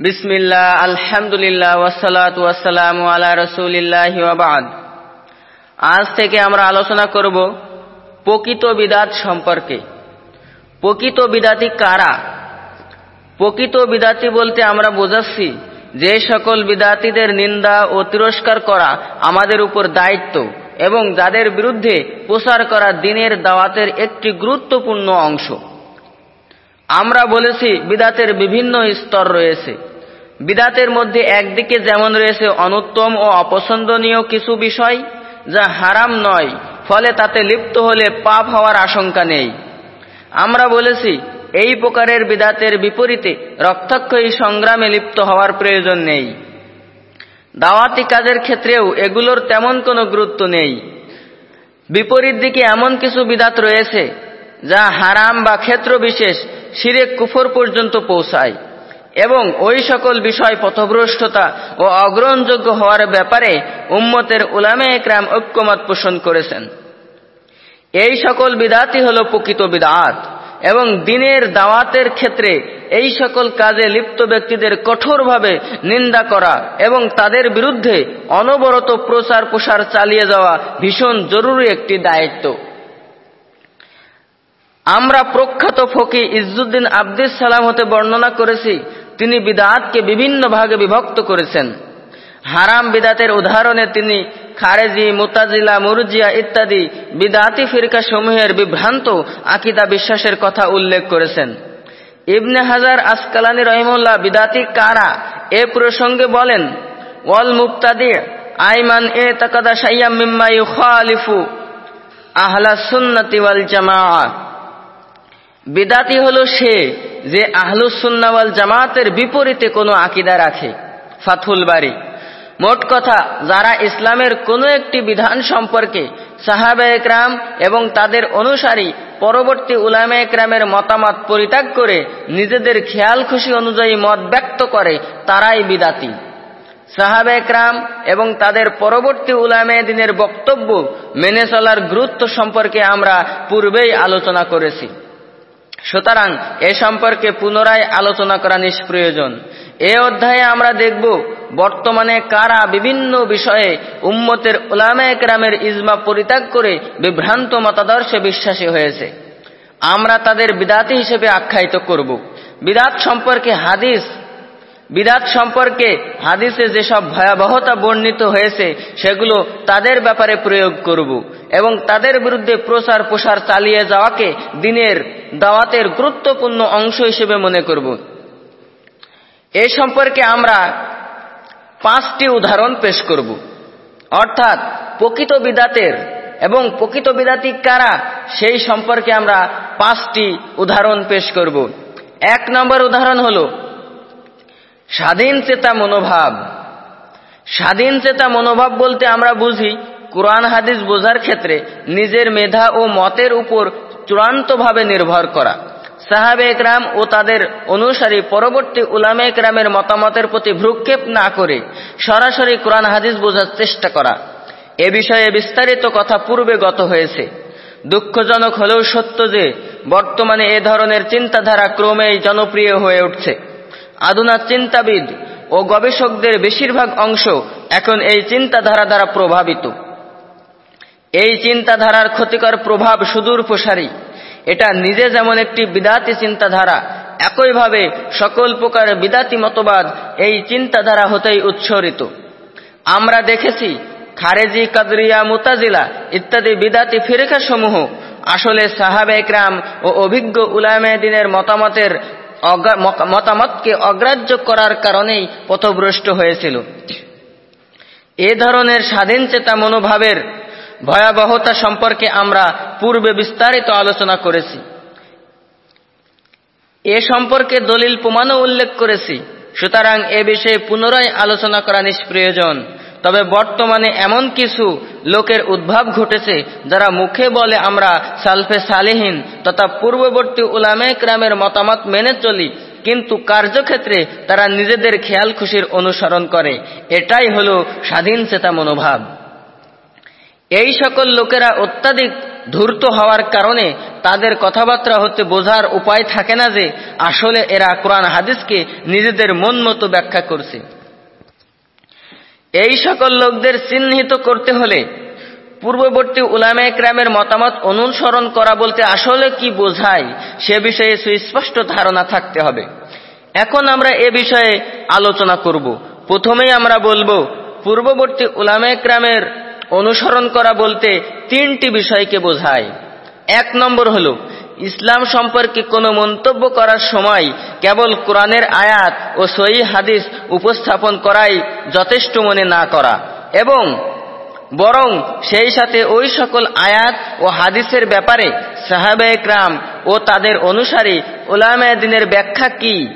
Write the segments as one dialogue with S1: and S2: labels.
S1: বিসমিল্লাহ, আলহামদুলিল্লাহ ওয়াসালাত ওয়াসালাম আলা রসুলিল্লাহ ওয়াবাদ আজ থেকে আমরা আলোচনা করব প্রকৃত বিদাত সম্পর্কে। প্রকৃত বিদাতি কারা? প্রকৃত বিদাতি বলতে আমরা বোঝাচ্ছি যে সকল বিদাতিদের নিন্দা ও তিরস্কার করা আমাদের উপর দায়িত্ব এবং যাদের বিরুদ্ধে প্রচার করা দিনের দাওয়াতের একটি গুরুত্বপূর্ণ অংশ। আমরা বলেছি বিদাতের বিভিন্ন স্তর রয়েছে। বিদাতের মধ্যে একদিকে যেমন রয়েছে অনুত্তম ও অপছন্দনীয় কিছু বিষয় যা হারাম নয়, ফলে তাতে লিপ্ত হলে পাপ হওয়ার আশঙ্কা নেই। আমরা বলেছি, এই প্রকারের বিদাতের বিপরীতে রক্তাক্ষয়ী সংগ্রামে লিপ্ত হওয়ার প্রয়োজন নেই। দাওয়াতি কাজের ক্ষেত্রেও এগুলোর তেমন কোনো গুরুত্ব নেই। বিপরীত দিকে এমন কিছু বিদাত রয়েছে যা হারাম বা ক্ষেত্র বিশেষ শিরে কুফর পর্যন্ত পৌঁছায়। এবং ওই সকল বিষয় পথভ্রষ্টতা ও অগ্রহণযোগ্য হওয়ার ব্যাপারে উম্মতের উলামে একরাম ঐক্যমত পোষণ করেছেন। এই সকল বিদাতই হল প্রকৃত বিদাত, এবং দিনের দাওয়াতের ক্ষেত্রে এই সকল কাজে লিপ্ত ব্যক্তিদের কঠোরভাবে নিন্দা করা এবং তাদের বিরুদ্ধে অনবরত প্রচার প্রসার চালিয়ে যাওয়া ভীষণ জরুরি একটি দায়িত্ব। আমরা প্রখ্যাত ফকি ইজ্জুদ্দিন আব্দুস সালাম হতে বর্ণনা করেছি তিনি বিদাতকে বিভিন্ন ভাগে বিভক্ত করেছেন। হারাম বিদাতের উদাহরণে তিনি খারেজি, মুতাজিলা, মুরজিয়া ইত্যাদি বিদাতি ফিরকা সমূহের বিভ্রান্ত আকিদা বিশ্বাসের কথা উল্লেখ করেছেন। ইবনে হাজার আসকালানি রহিমুল্লাহ বিদাতি কারা? এ প্রসঙ্গে বলেন, ওয়াল মুক্তাদি আইমান এ তাকাদা সাইয়াম মিম্মা ইউখালিফু আহলা সুন্নতি ওয়াল জামাআ বিদাতি হলো সে যে আহলুসুন্নাওয়াল জামাতের বিপরীতে কোনো আকিদা রাখে ফাথুল বাড়ি মোট কথা, যারা ইসলামের কোনো একটি বিধান সম্পর্কে সাহাবে একরাম এবং তাদের অনুসারী পরবর্তী উলামে একরামের মতামত পরিত্যাগ করে নিজেদের খেয়াল খুশি অনুযায়ী মত ব্যক্ত করে, তারাই বিদাতি। সাহাবে একরাম এবং তাদের পরবর্তী উলামে দিনের বক্তব্য মেনে চলার গুরুত্ব সম্পর্কে আমরা পূর্বেই আলোচনা করেছি। সুতরাং এ সম্পর্কে পুনরায় আলোচনা করা নিষ্প্রয়োজন। এ অধ্যায়ে আমরা দেখব, বর্তমানে কারা বিভিন্ন বিষয়ে উম্মতের ওলামা একরামের ইজমা পরিত্যাগ করে বিভ্রান্ত মতাদর্শে বিশ্বাসী হয়েছে। আমরা তাদের বিদাতি হিসেবে আখ্যায়িত করব। বিদাত সম্পর্কে হাদিস বিদাত সম্পর্কে হাদিসে যেসব ভয়াবহতা বর্ণিত হয়েছে, সেগুলো তাদের ব্যাপারে প্রয়োগ করব এবং তাদের বিরুদ্ধে প্রচার প্রসার চালিয়ে যাওয়াকে দিনের দাওয়াতের গুরুত্বপূর্ণ অংশ হিসেবে মনে করব। এ সম্পর্কে আমরা পাঁচটি উদাহরণ পেশ করব। অর্থাৎ, প্রকৃত বিদাতের এবং প্রকৃত বিদাতিক কারা, সেই সম্পর্কে আমরা পাঁচটি উদাহরণ পেশ করব। এক নম্বর উদাহরণ হল স্বাধীন চেতা মনোভাব। স্বাধীন চেতা মনোভাব বলতে আমরা বুঝি কোরআন হাদিস বোঝার ক্ষেত্রে নিজের মেধা ও মতের উপর চূড়ান্তভাবে নির্ভর করা। সাহাবে একরাম ও তাদের অনুসারী পরবর্তী উলামে একরামের মতামতের প্রতি ভ্রুক্ষেপ না করে সরাসরি কোরআন হাদিস বোঝার চেষ্টা করা। এ বিষয়ে বিস্তারিত কথা পূর্বে গত হয়েছে। দুঃখজনক হলেও সত্য যে, বর্তমানে এ ধরনের চিন্তাধারা ক্রমেই জনপ্রিয় হয়ে উঠছে। আধুনা চিন্তাবিদ ও গবেষকদের বেশিরভাগ অংশ এখন এই চিন্তাধারা দ্বারা প্রভাবিত। এই চিন্তাধারার ক্ষতিকর প্রভাব সুদূর প্রসারী। এটা নিজে যেমন একটি বিদাতি চিন্তাধারা, একইভাবে সকল প্রকার বিদাতি মতবাদ এই চিন্তাধারা হতেই উৎসরিত। আমরা দেখেছি খারেজি, কাদরিয়া, মুতাজিলা ইত্যাদি বিদাতি ফিরেকা সমূহ আসলে সাহাবে একরাম ও অভিজ্ঞ উলামে দিনের মতামতের মতামতকে অগ্রাহ্য করার কারণেই পথভ্রষ্ট হয়েছিল। এ ধরনের স্বাধীন চেতা মনোভাবের ভয়াবহতা সম্পর্কে আমরা পূর্বে বিস্তারিত আলোচনা করেছি। এ সম্পর্কে দলিল প্রমাণও উল্লেখ করেছি। সুতরাং এ বিষয়ে পুনরায় আলোচনা করা নিষ্প্রয়োজন। তবে বর্তমানে এমন কিছু লোকের উদ্ভাব ঘটেছে যারা মুখে বলে আমরা সালফে সালেহীন তথা পূর্ববর্তী উলামে ক্রামের মতামত মেনে চলি, কিন্তু কার্যক্ষেত্রে তারা নিজেদের খেয়াল খুশির অনুসরণ করে। এটাই হল স্বাধীন চেতা মনোভাব। এই সকল লোকেরা অত্যাধিক ধূর্ত হওয়ার কারণে তাদের কথাবার্তা হতে বোঝার উপায় থাকে না যে আসলে এরা কোরআন হাদিসকে নিজেদের মন মতো ব্যাখ্যা করছে। এই সকল লোকদের চিহ্নিত করতে হলে পূর্ববর্তী উলামে ক্রামের মতামত অনুসরণ করা বলতে আসলে কি বোঝায় সে বিষয়ে সুস্পষ্ট ধারণা থাকতে হবে। এখন আমরা এ বিষয়ে আলোচনা করব। প্রথমেই আমরা বলব, পূর্ববর্তী উলামে ক্রামের অনুসরণ করা বলতে তিনটি বিষয়কে বোঝায়। এক নম্বর হল ইসলাম সম্পর্কে কোনো মন্তব্য করার সময় কেবল কোরআনের আয়াত ও সই হাদিস উপস্থাপন করাই যথেষ্ট মনে না করা। এবং বরং সেই সাথে ওই সকল আয়াত ও হাদিসের ব্যাপারে সাহাবে একরাম ও তাদের অনুসারী উলামায় দিনের ব্যাখ্যা কি?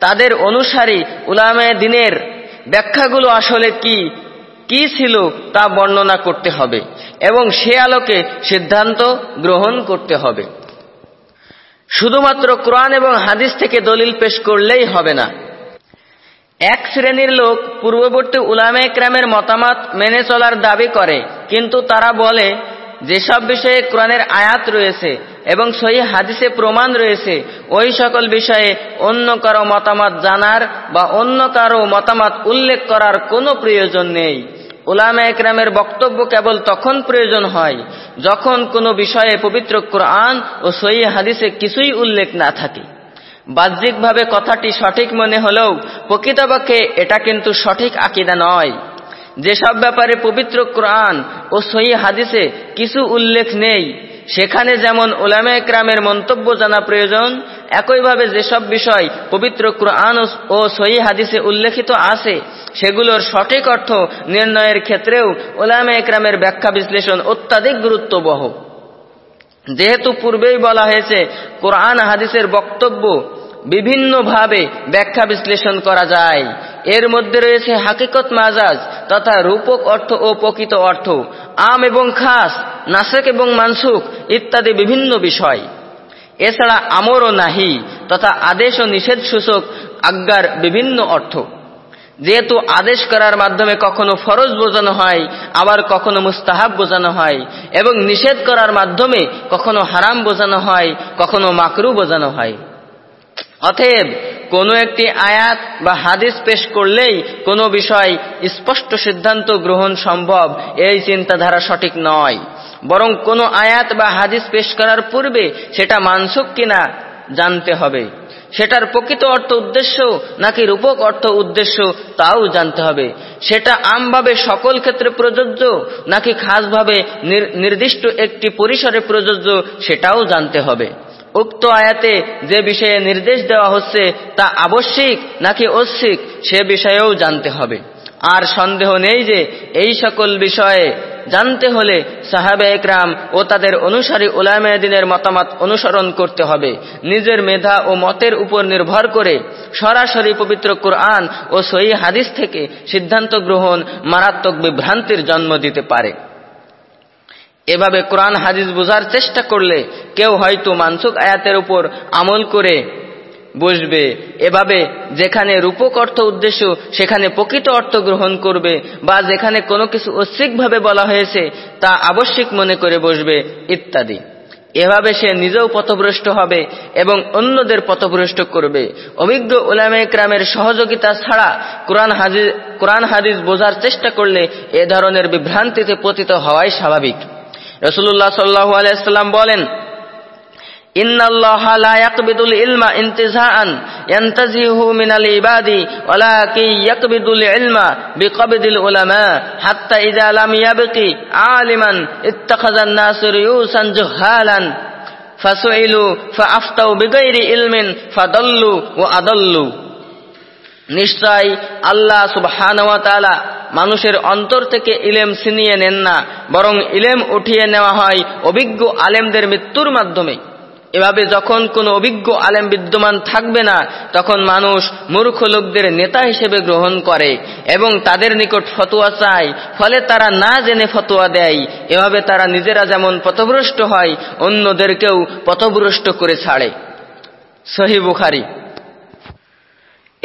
S1: তাদের অনুসারী উলামায় দিনের ব্যাখ্যাগুলো আসলে কি? কি ছিল তা বর্ণনা করতে হবে এবং সে আলোকে সিদ্ধান্ত গ্রহণ করতে হবে। শুধুমাত্র কোরআন এবং হাদিস থেকে দলিল পেশ করলেই হবে না। এক শ্রেণির লোক পূর্ববর্তী উলামে ক্রামের মতামত মেনে চলার দাবি করে, কিন্তু তারা বলে, যেসব বিষয়ে কোরআনের আয়াত রয়েছে এবং সহি হাদিসে প্রমাণ রয়েছে, ওই সকল বিষয়ে অন্য কারও মতামত জানার বা অন্য কারও মতামত উল্লেখ করার কোনো প্রয়োজন নেই। উলামা একরামের বক্তব্য কেবল তখন প্রয়োজন হয় যখন কোনো বিষয়ে পবিত্র কোরআন ও সই হাদিসে কিছুই উল্লেখ না থাকে। বাহ্যিকভাবে কথাটি সঠিক মনে হলেও প্রকৃতপক্ষে এটা কিন্তু সঠিক আকিদা নয়। যেসব ব্যাপারে পবিত্র কোরআন ও সহি হাদিসে কিছু উল্লেখ নেই সেখানে যেমন ওলামে একরামের মন্তব্য জানা প্রয়োজন, একইভাবে যেসব বিষয় পবিত্র কোরআন ও সহি হাদিসে উল্লেখিত আছে, সেগুলোর সঠিক অর্থ নির্ণয়ের ক্ষেত্রেও ওলামে একরামের ব্যাখ্যা বিশ্লেষণ অত্যাধিক গুরুত্ববহ। যেহেতু পূর্বেই বলা হয়েছে, কোরআন হাদিসের বক্তব্য বিভিন্নভাবে ব্যাখ্যা বিশ্লেষণ করা যায়। এর মধ্যে রয়েছে হাকিকত মাজাজ তথা রূপক অর্থ ও প্রকৃত অর্থ। আম এবং খাস, নাসেক এবং মানসুক ইত্যাদি বিভিন্ন বিষয়। এছাড়া আমর ও নাহি তথা আদেশ ও নিষেধ সূচক আজ্ঞার বিভিন্ন অর্থ। যেহেতু আদেশ করার মাধ্যমে কখনো ফরজ বোঝানো হয়, আবার কখনো মুস্তাহাব বোঝানো হয় এবং নিষেধ করার মাধ্যমে কখনো হারাম বোঝানো হয়, কখনো মাকরু বোঝানো হয়। অতএব কোনো একটি আয়াত বা হাদিস পেশ করলেই কোনো বিষয় স্পষ্ট সিদ্ধান্ত গ্রহণ সম্ভব, এই চিন্তাধারা সঠিক নয়। বরং কোনো আয়াত বা হাদিস পেশ করার পূর্বে সেটা মানসুক কিনা জানতে হবে। সেটার প্রকৃত অর্থ উদ্দেশ্য নাকি রূপক অর্থ উদ্দেশ্য তাও জানতে হবে। সেটা আমভাবে সকল ক্ষেত্রে প্রযোজ্য নাকি খাসভাবে নির্দিষ্ট একটি পরিসরে প্রযোজ্য সেটাও জানতে হবে। উক্ত আয়াতে যে বিষয়ে নির্দেশ দেওয়া হচ্ছে তা আবশ্যিক নাকি ঐশ্বিক সে বিষয়েও জানতে হবে। আর সন্দেহ নেই যে এই সকল বিষয়ে জানতে হলে সাহাবে একরাম ও তাদের অনুসারী দিনের মতামত অনুসরণ করতে হবে। নিজের মেধা ও মতের উপর নির্ভর করে সরাসরি পবিত্র কোরআন ও সহি হাদিস থেকে সিদ্ধান্ত গ্রহণ মারাত্মক বিভ্রান্তির জন্ম দিতে পারে। এভাবে কোরআন, হাদিস বোঝার চেষ্টা করলে কেউ হয়তো মানসুক আয়াতের উপর আমল করে বসবে। এভাবে যেখানে রূপক অর্থ উদ্দেশ্য, সেখানে প্রকৃত অর্থ গ্রহণ করবে বা যেখানে কোনো কিছু ঐশ্বিকভাবে বলা হয়েছে, তা আবশ্যিক মনে করে বসবে, ইত্যাদি। এভাবে সে নিজেও পথভ্রষ্ট হবে এবং অন্যদের পথভ্রষ্ট করবে। অভিজ্ঞ ওলামে ক্রামের সহযোগিতা ছাড়া কোরআন, হাদিস কোরআন, হাদিস বোঝার চেষ্টা করলে এ ধরনের বিভ্রান্তিতে পতিত হওয়াই স্বাভাবিক। রসুল্লাহ সাল্লাহ আলাইসাল্লাম বলেন, ইন্নাল্লাহ লা ইয়াকবিদুল ইলমা ইনতিজাআন ইয়ানতাজিহু মিনাল ইবাদি ওয়ালাকিন ইয়াকবিদুল ইলমা বিকবদিল উলামা হাত্তা ইযা লাম ইয়াবকি আলিমান ইত্তাখাযান নাসু রুয়ুসান জুহালান ফাসুইলু ফাআফতাউ বিগাইরি ইলমিন ফাদাল্লু ওয়া আদাল্লু। নিশ্চয় আল্লাহ সুবহানাহু মানুষের অন্তর থেকে ইলেম ছিনিয়ে নেন না, বরং ইলেম উঠিয়ে নেওয়া হয় অভিজ্ঞ আলেমদের মৃত্যুর মাধ্যমে। এভাবে যখন কোনো অভিজ্ঞ আলেম বিদ্যমান থাকবে না, তখন মানুষ মূর্খ লোকদের নেতা হিসেবে গ্রহণ করে এবং তাদের নিকট ফতোয়া চায়, ফলে তারা না জেনে ফতোয়া দেয়। এভাবে তারা নিজেরা যেমন পথভ্রষ্ট হয়, অন্যদেরকেও পথভ্রষ্ট করে ছাড়ে। সহি বুখারি।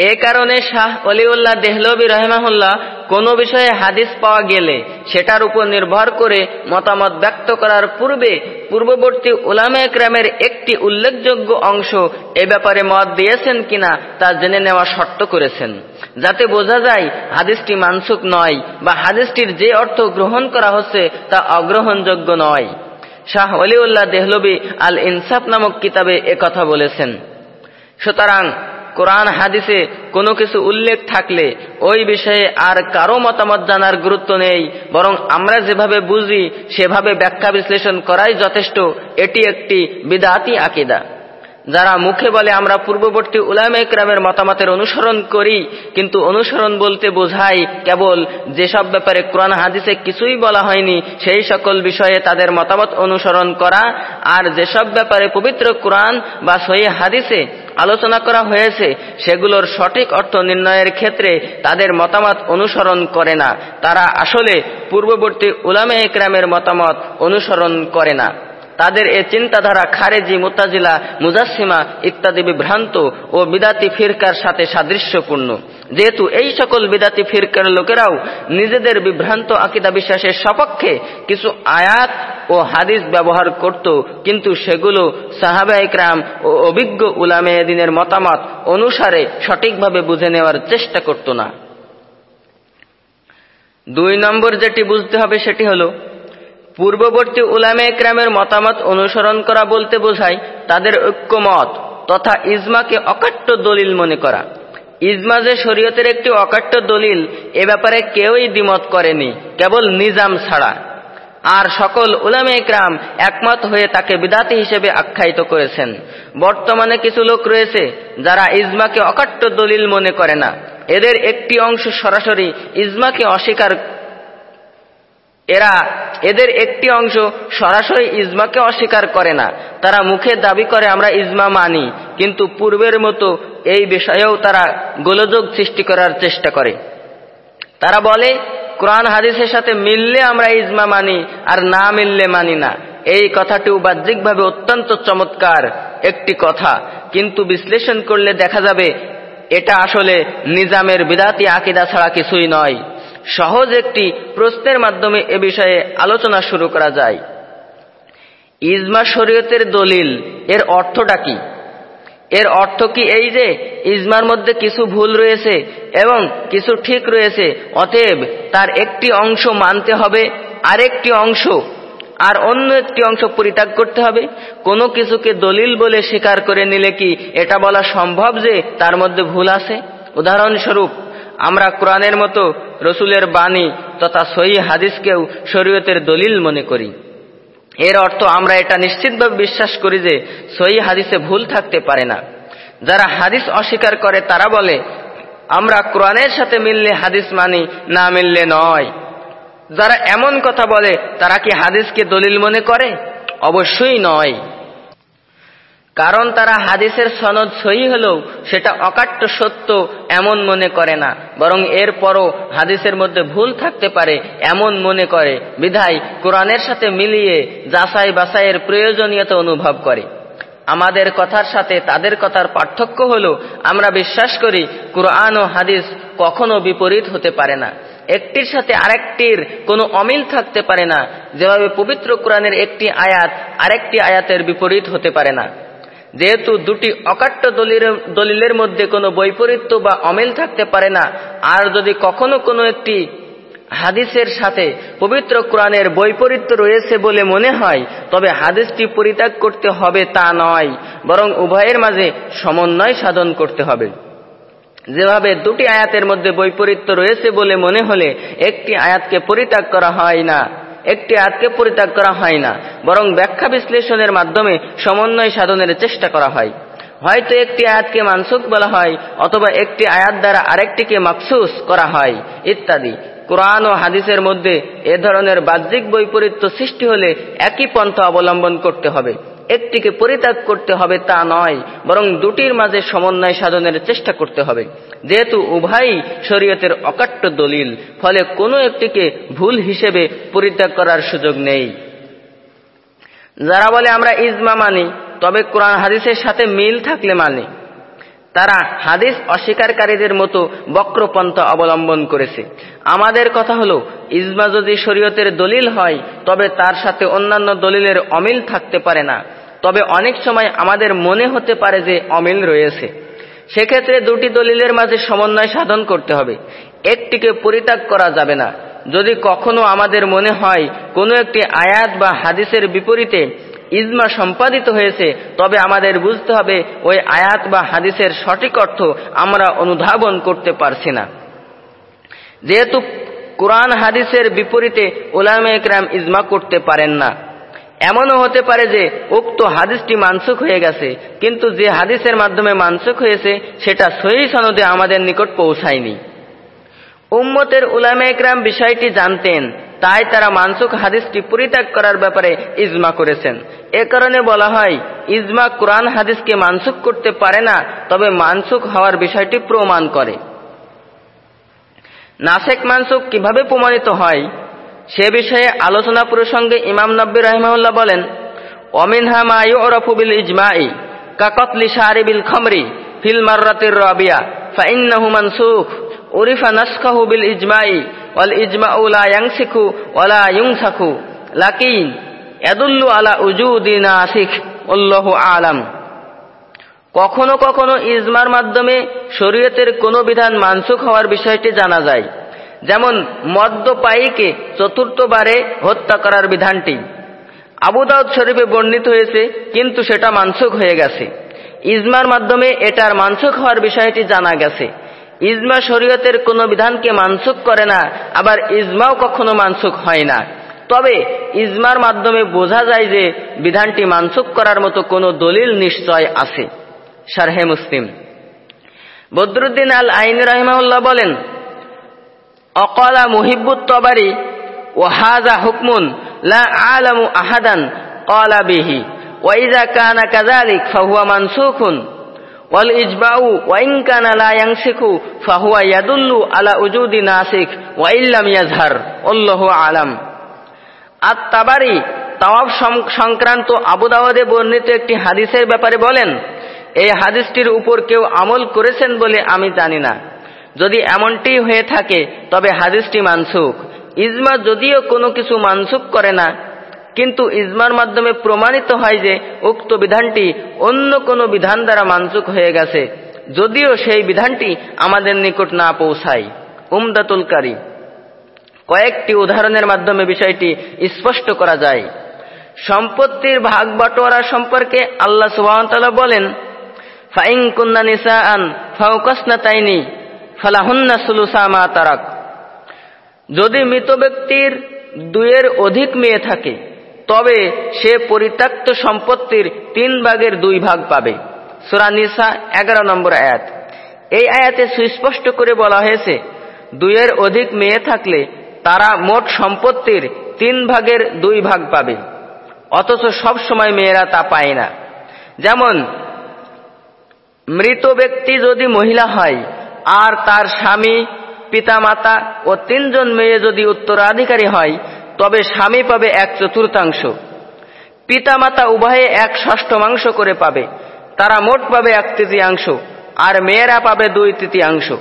S1: এ কারণে শাহ অলিউল্লাহ দেহলবি রহমাহুল্লাহ কোনো বিষয়ে হাদিস পাওয়া গেলে সেটার উপর নির্ভর করে মতামত ব্যক্ত করার পূর্বে পূর্ববর্তী উলামে ক্রামের একটি উল্লেখযোগ্য অংশ এ ব্যাপারে মত দিয়েছেন কিনা তা জেনে নেওয়া শর্ত করেছেন। যাতে বোঝা যায় হাদিসটি মানসুক নয় বা হাদিসটির যে অর্থ গ্রহণ করা হচ্ছে তা অগ্রহণযোগ্য নয়। শাহ অলিউল্লাহ দেহলবি আল ইনসাফ নামক কিতাবে কথা বলেছেন। সুতরাং কোরআন, হাদিসে কোনো কিছু উল্লেখ থাকলে ওই বিষয়ে আর কারও মতামত জানার গুরুত্ব নেই। বরং আমরা যেভাবে বুঝি, সেভাবে ব্যাখ্যা বিশ্লেষণ করাই যথেষ্ট। এটি একটি বিদাতি আকিদা। যারা মুখে বলে আমরা পূর্ববর্তী উলামে ক্রামের মতামতের অনুসরণ করি, কিন্তু অনুসরণ বলতে বোঝাই কেবল যেসব ব্যাপারে কোরআন হাদিসে কিছুই বলা হয়নি, সেই সকল বিষয়ে তাদের মতামত অনুসরণ করা, আর যেসব ব্যাপারে পবিত্র কোরআন বা সহি হাদিসে আলোচনা করা হয়েছে, সেগুলোর সঠিক অর্থ নির্ণয়ের ক্ষেত্রে তাদের মতামত অনুসরণ করে না। তারা আসলে পূর্ববর্তী উলামে একরামের মতামত অনুসরণ করে না। তাদের এ চিন্তাধারা খারেজি, মুতাজিলা মুজাসিমা ইত্যাদি বিভ্রান্ত ও বিদাতি ফিরকার সাথে সাদৃশ্যপূর্ণ। যেহেতু এই সকল বিদাতি ফিরকার লোকেরাও নিজেদের বিভ্রান্ত আকিদা বিশ্বাসের সপক্ষে কিছু আয়াত ও হাদিস ব্যবহার করত, কিন্তু সেগুলো সাহাবা ইকরাম ও অভিজ্ঞ উলামে দিনের মতামত অনুসারে সঠিকভাবে বুঝে নেওয়ার চেষ্টা করত না। দুই নম্বর যেটি বুঝতে হবে সেটি হলো পূর্ববর্তী উলামে একরামের মতামত অনুসরণ করা বলতে বোঝায় তাদের ঐক্যমত তথা ইজমাকে অকাট্য দলিল মনে করা। ইজমা যে শরীয়তের একটি অকাট্য দলিল, এ ব্যাপারে কেউই দ্বিমত করেনি, কেবল নিজাম ছাড়া। আর সকল উলামে একরাম একমত হয়ে তাকে বিদাতি হিসেবে আখ্যায়িত করেছেন। বর্তমানে কিছু লোক রয়েছে যারা ইজমাকে অকাট্য দলিল মনে করে না। এদের একটি অংশ সরাসরি ইজমাকে অস্বীকার এরা এদের একটি অংশ সরাসরি ইজমাকে অস্বীকার করে না। তারা মুখে দাবি করে আমরা ইজমা মানি, কিন্তু পূর্বের মতো এই বিষয়েও তারা গোলযোগ সৃষ্টি করার চেষ্টা করে। তারা বলে, কোরআন হাদিসের সাথে মিললে আমরা ইজমা মানি, আর না মিললে মানি না। এই কথাটিও বাহ্যিকভাবে অত্যন্ত চমৎকার একটি কথা, কিন্তু বিশ্লেষণ করলে দেখা যাবে, এটা আসলে নিজামের বিদাতি আকিদা ছাড়া কিছুই নয়। সহজ একটি প্রশ্নের মাধ্যমে এ বিষয়ে আলোচনা শুরু করা যায়। ইজমা শরীয়তের দলিল, এর অর্থটা কি? এর অর্থ কি এই যে, ইজমার মধ্যে কিছু ভুল রয়েছে এবং কিছু ঠিক রয়েছে, অতএব তার একটি অংশ মানতে হবে, আরেকটি অংশ আর অন্য একটি অংশ পরিত্যাগ করতে হবে। কোনো কিছুকে দলিল বলে স্বীকার করে নিলে কি এটা বলা সম্ভব যে তার মধ্যে ভুল আছে? উদাহরণস্বরূপ আমরা কোরআনের মতো রসুলের বাণী তথা সহি হাদিসকেও শরীয়তের দলিল মনে করি। এর অর্থ আমরা এটা নিশ্চিতভাবে বিশ্বাস করি যে সহি হাদিসে ভুল থাকতে পারে না। যারা হাদিস অস্বীকার করে তারা বলে, আমরা কোরআনের সাথে মিললে হাদিস মানি, না মিললে নয়। যারা এমন কথা বলে, তারা কি হাদিসকে দলিল মনে করে? অবশ্যই নয়। কারণ তারা হাদিসের সনদ সহি হলেও সেটা অকাট্য সত্য এমন মনে করে না। বরং এরপরও হাদিসের মধ্যে ভুল থাকতে পারে এমন মনে করে। বিধায় কোরআনের সাথে মিলিয়ে যাচাই বাছাইয়ের প্রয়োজনীয়তা অনুভব করে। আমাদের কথার সাথে তাদের কথার পার্থক্য হল, আমরা বিশ্বাস করি কোরআন ও হাদিস কখনো বিপরীত হতে পারে না। একটির সাথে আরেকটির কোনো অমিল থাকতে পারে না। যেভাবে পবিত্র কোরআনের একটি আয়াত আরেকটি আয়াতের বিপরীত হতে পারে না। যেহেতু দুটি অকাট্য দলিলের মধ্যে কোনো বৈপরীত্য বা অমিল থাকতে পারে না, আর যদি কখনো কোনো একটি হাদিসের সাথে পবিত্র কোরআনের বৈপরীত্য রয়েছে বলে মনে হয়, তবে হাদিসটি পরিত্যাগ করতে হবে তা নয়, বরং উভয়ের মাঝে সমন্বয় সাধন করতে হবে। যেভাবে দুটি আয়াতের মধ্যে বৈপরীত্য রয়েছে বলে মনে হলে একটি আয়াতকে পরিত্যাগ করা হয় না। একটি আয়াতকে পরিত্যাগ করা হয় না, বরং ব্যাখ্যা বিশ্লেষণের মাধ্যমে সমন্বয় সাধনের চেষ্টা করা হয়। হয়তো একটি আয়াতকে মানসুক বলা হয়, অথবা একটি আয়াত দ্বারা আরেকটিকে মাকসুস করা হয়, ইত্যাদি। কোরআন ও হাদিসের মধ্যে এ ধরনের বাহ্যিক বৈপরীত্য সৃষ্টি হলে একই পন্থা অবলম্বন করতে হবে। একটিকে পরিত্যাগ করতে হবে তা নয়, বরং দুটির মাঝে সমন্বয় সাধনের চেষ্টা করতে হবে। যেহেতু উভয়ই শরীয়তের অকাট্য দলিল, ফলে কোনো একটিকে ভুল হিসেবে পরিত্যাগ করার সুযোগ নেই। যারা বলে আমরা ইজমা মানি, তবে কোরআন হাদিসের সাথে মিল থাকলে মানি। তারা হাদিস অস্বীকারীদের মতো বক্রপন্থা অবলম্বন করেছে। আমাদের কথা হলো, ইজমা যদি শরীয়তের দলিল হয়, তবে তার সাথে অন্যান্য দলিলের অমিল থাকতে পারে না। তবে অনেক সময় আমাদের মনে হতে পারে যে অমিল রয়েছে। সেক্ষেত্রে দুটি দলিলের মাঝে সমন্বয় সাধন করতে হবে। একটিকে পরিত্যাগ করা যাবে না। যদি কখনো আমাদের মনে হয় কোনো একটি আয়াত বা হাদিসের বিপরীতে ইজমা সম্পাদিত হয়েছে, তবে আমাদের বুঝতে হবে ওই আয়াত বা হাদিসের সঠিক অর্থ আমরা অনুধাবন করতে পারছি না। যেহেতু কোরআন হাদিসের বিপরীতে ওলামে একরাম ইজমা করতে পারেন না। এমনও হতে পারে যে উক্ত হাদিসটি মানসুখ হয়ে গেছে, কিন্তু যে হাদিসের মাধ্যমে মানসুখ হয়েছে, সেটা সহি সনদে আমাদের নিকট পৌঁছায়নি। উম্মতের উলামে একরাম বিষয়টি জানতেন, তাই তারা মানসুখ হাদিসটি পরিত্যাগ করার ব্যাপারে ইজমা করেছেন। এ কারণে বলা হয়, ইজমা কোরআন হাদিসকে মানসুখ করতে পারে না, তবে মানসুখ হওয়ার বিষয়টি প্রমাণ করে। নাসেক মানসুখ কীভাবে প্রমাণিত হয়? সে বিষয়ে আলোচনা প্রসঙ্গে ইমাম নব্বী রহমাউল্লাহ বলেন অমিনহা মায়ু ওরফুবিল ইজমাই কাকতলি শাহরিবিল খমরি ফিল মার্রাতির রাবিয়া, ফাইন্নাহু মানসুখ, উরিফা নাসখাহু বিল ইজমাই, ওয়াল ইজমাউ লা ইয়ানসিখু ওয়ালা ইউনসাখু। লাকিন ইয়াদুল্লু আলা উজুদি নাসিখ আল্লাহু আলাম। কখনো কখনো ইজমার মাধ্যমে শরীয়তের কোনো বিধান মানসুখ হওয়ার বিষয়টি জানা যায়। যেমন মদ্যপায়ীকে চতুর্থবারে হত্যা করার বিধানটি। আবু দাউদ শরীফে বর্ণিত হয়েছে, কিন্তু সেটা মানসুখ হয়ে গেছে। ইজমার মাধ্যমে এটার মানসুখ হওয়ার বিষয়টি জানা গেছে। ইজমা শরীয়তের কোনো বিধানকে মানসুখ করে না, আবার ইজমাও কখনো মানসুখ হয় না। তবে ইজমার মাধ্যমে বোঝা যায় যে বিধানটি মানসুখ করার মতো কোনো দলিল নিশ্চয় আছে। শারহে মুসলিম। বদরুদ্দিন আল আইন রহমাউল্লাহ বলেন অকলা মুহিবুত তবারি ও হুকমুন লা আলামু আহাদান কলা বিহি। ওয়াইজা কানা কাজালিক ফাহুয়া মানসুখুন। ওয়াল ইজবাউ ওয়াইন কানা লা ইয়ানসিখু ফাহুয়া ইয়াদুল্লু আলা উজুদি নাসিক ওয়া ইল্লাম ইয়াজহার। আল্লাহু আলাম। আত-তাবারি তাওয়াব সংক্রান্ত আবু দাওয়াদে বর্ণিত একটি হাদিসের ব্যাপারে বলেন, এই হাদিসটির উপর কেউ আমল করেছেন বলে আমি জানি না। যদি এমনটি হয়ে থাকে, তবে হাদিসটি মানসুক ইজমা যদিও কোনো কিছু মানসুক করে না, কিন্তু ইজমার মাধ্যমে প্রমাণিত হয় যে উক্ত বিধানটি অন্য কোনো বিধান দ্বারা মানসুক হয়ে গেছে, যদিও সেই বিধানটি আমাদের নিকট না পৌঁছায়। উমদাতুলকারী কয়েকটি উদাহরণের মাধ্যমে বিষয়টি স্পষ্ট করা যায়। সম্পত্তির ভাগ বাটোয়ারা সম্পর্কে আল্লাহ সুবাহতাল্লাহ বলেন ফাইং কুন্না নিসা আন ফাউকাসনা তাইনি ফালাহুন্না সুলুসা মা তারাক। যদি মৃত ব্যক্তির দুয়ের অধিক মেয়ে থাকে, তবে সে পরিত্যক্ত সম্পত্তির তিন ভাগের দুই ভাগ পাবে। সুরা নিসা এগারো নম্বর আয়াত। এই আয়াতে সুস্পষ্ট করে বলা হয়েছে, দুইয়ের অধিক মেয়ে থাকলে তারা মোট সম্পত্তির তিন ভাগের দুই ভাগ পাবে। অথচ সব সময় মেয়েরা তা পায় না। যেমন, মৃত ব্যক্তি যদি মহিলা হয় আর তার স্বামী, পিতামাতা ও তিনজন মেয়ে যদি উত্তরাধিকারী হয়, তবে স্বামী পাবে এক চতুর্থাংশ। পিতামাতা উভয়ে এক ষষ্ঠমাংশ করে পাবে। তারা মোট পাবে এক তৃতীয়াংশ, আর মেয়েরা পাবে দুই তৃতীয়াংশ।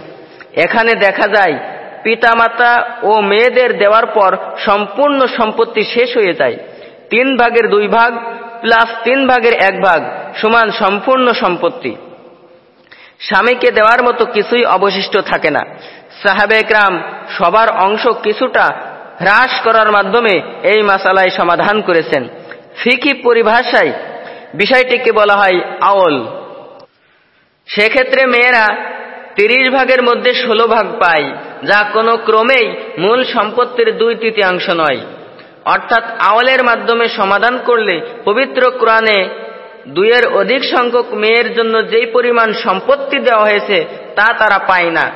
S1: এখানে দেখা যায়, পিতামাতা ও মেয়েদের দেওয়ার পর সম্পূর্ণ সম্পত্তি শেষ হয়ে যায়। তিন ভাগের দুই ভাগ প্লাস তিন ভাগের এক ভাগ সমান সম্পূর্ণ সম্পত্তি। স্বামীকে দেওয়ার মতো কিছুই অবশিষ্ট থাকে না। সাহাবে একরাম সবার অংশ কিছুটা হ্রাস করার মাধ্যমে এই মাসালায় সমাধান করেছেন। ফিকি পরিভাষায় বিষয়টিকে বলা হয় আওল সেক্ষেত্রে মেয়েরা তিরিশ ভাগের মধ্যে ষোলো ভাগ পায়, যা কোনো ক্রমেই মূল সম্পত্তির দুই তৃতীয়াংশ নয়। অর্থাৎ আওয়ালের মাধ্যমে সমাধান করলে পবিত্র কোরআনে দুইয়ের অধিক সংখ্যক মেয়ের জন্য যেই পরিমাণ সম্পত্তি দেওয়া হয়েছে, তা তারা পায় না।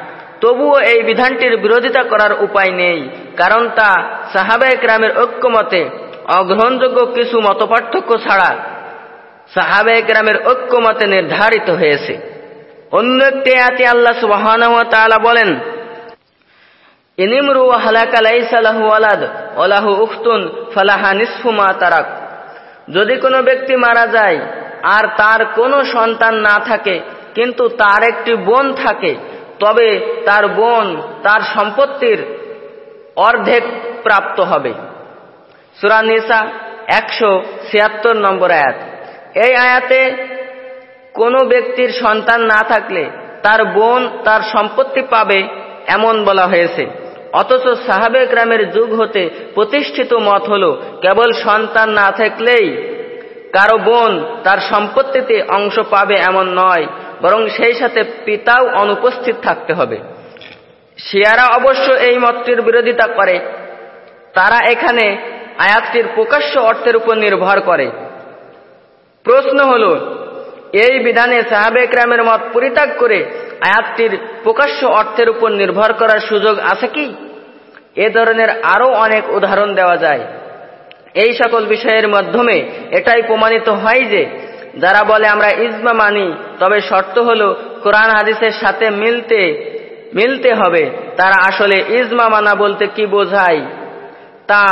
S1: তবুও এই বিধানটির বিরোধিতা করার উপায় নেই, কারণ তা সাহাবায় গ্রামের ঐক্যমতে অগ্রহণযোগ্য কিছু মতপার্থক্য ছাড়া সাহাবায় গ্রামের ঐক্যমতে নির্ধারিত হয়েছে। অন্য একটি আয়াতে আল্লাহ সুবহান বলেন উখতুন মা তারাক। যদি কোনো ব্যক্তি মারা যায় আর তার কোনো সন্তান না থাকে, কিন্তু তার একটি বোন থাকে, তবে তার বোন তার সম্পত্তির অর্ধেক প্রাপ্ত হবে। সুরানিসা একশো ছিয়াত্তর নম্বর আয়াত। এই আয়াতে কোনো ব্যক্তির সন্তান না থাকলে তার বোন তার সম্পত্তি পাবে এমন বলা হয়েছে। অথচ সাহাবে গ্রামের যুগ হতে প্রতিষ্ঠিত মত হল, কেবল সন্তান না থাকলেই কারও বোন তার সম্পত্তিতে অংশ পাবে এমন নয়, বরং সেই সাথে পিতাও অনুপস্থিত থাকতে হবে। শিয়ারা অবশ্য এই মতটির বিরোধিতা করে। তারা এখানে আয়াতটির প্রকাশ্য অর্থের উপর নির্ভর করে। প্রশ্ন হল, এই বিধানে সাহাবে ক্রামের মত পরিত্যাগ করে আয়াতটির প্রকাশ্য অর্থের উপর নির্ভর করার সুযোগ আছে কি? এ ধরনের আরও অনেক উদাহরণ দেওয়া যায়। এই সকল বিষয়ের মাধ্যমে এটাই প্রমাণিত হয় যে যারা বলে আমরা ইজমা মানি, তবে শর্ত হল কোরআন হাদিসের সাথে মিলতে মিলতে হবে। তারা আসলে ইজমা মানা বলতে কি বোঝায় তা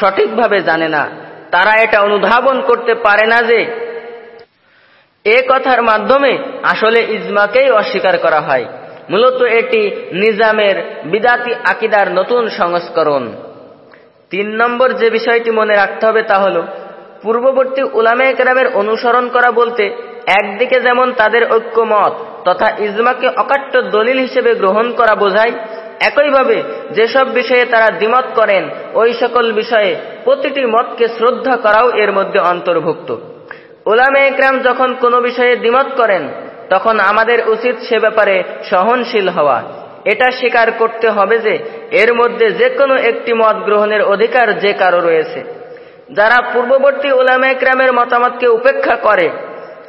S1: সঠিকভাবে জানে না। তারা এটা অনুধাবন করতে পারে না যে এ কথার মাধ্যমে আসলে ইজমাকেই অস্বীকার করা হয়। মূলত এটি নিজামের বিদাতি আকিদার নতুন সংস্করণ। তিন নম্বর যে বিষয়টি মনে রাখতে হবে তা হল, পূর্ববর্তী উলামে কেরামের অনুসরণ করা বলতে একদিকে যেমন তাদের ঐক্যমত তথা ইজমাকে অকাট্য দলিল হিসেবে গ্রহণ করা বোঝায়, একইভাবে যেসব বিষয়ে তারা দ্বিমত করেন, ওই সকল বিষয়ে প্রতিটি মতকে শ্রদ্ধা করাও এর মধ্যে অন্তর্ভুক্ত। ওলামে একরাম যখন কোনো বিষয়ে দ্বিমত করেন, তখন আমাদের উচিত সে ব্যাপারে সহনশীল হওয়া। এটা স্বীকার করতে হবে যে এর মধ্যে যে কোনো একটি মত গ্রহণের অধিকার যে কারও রয়েছে। যারা পূর্ববর্তী ওলামে একরামের মতামতকে উপেক্ষা করে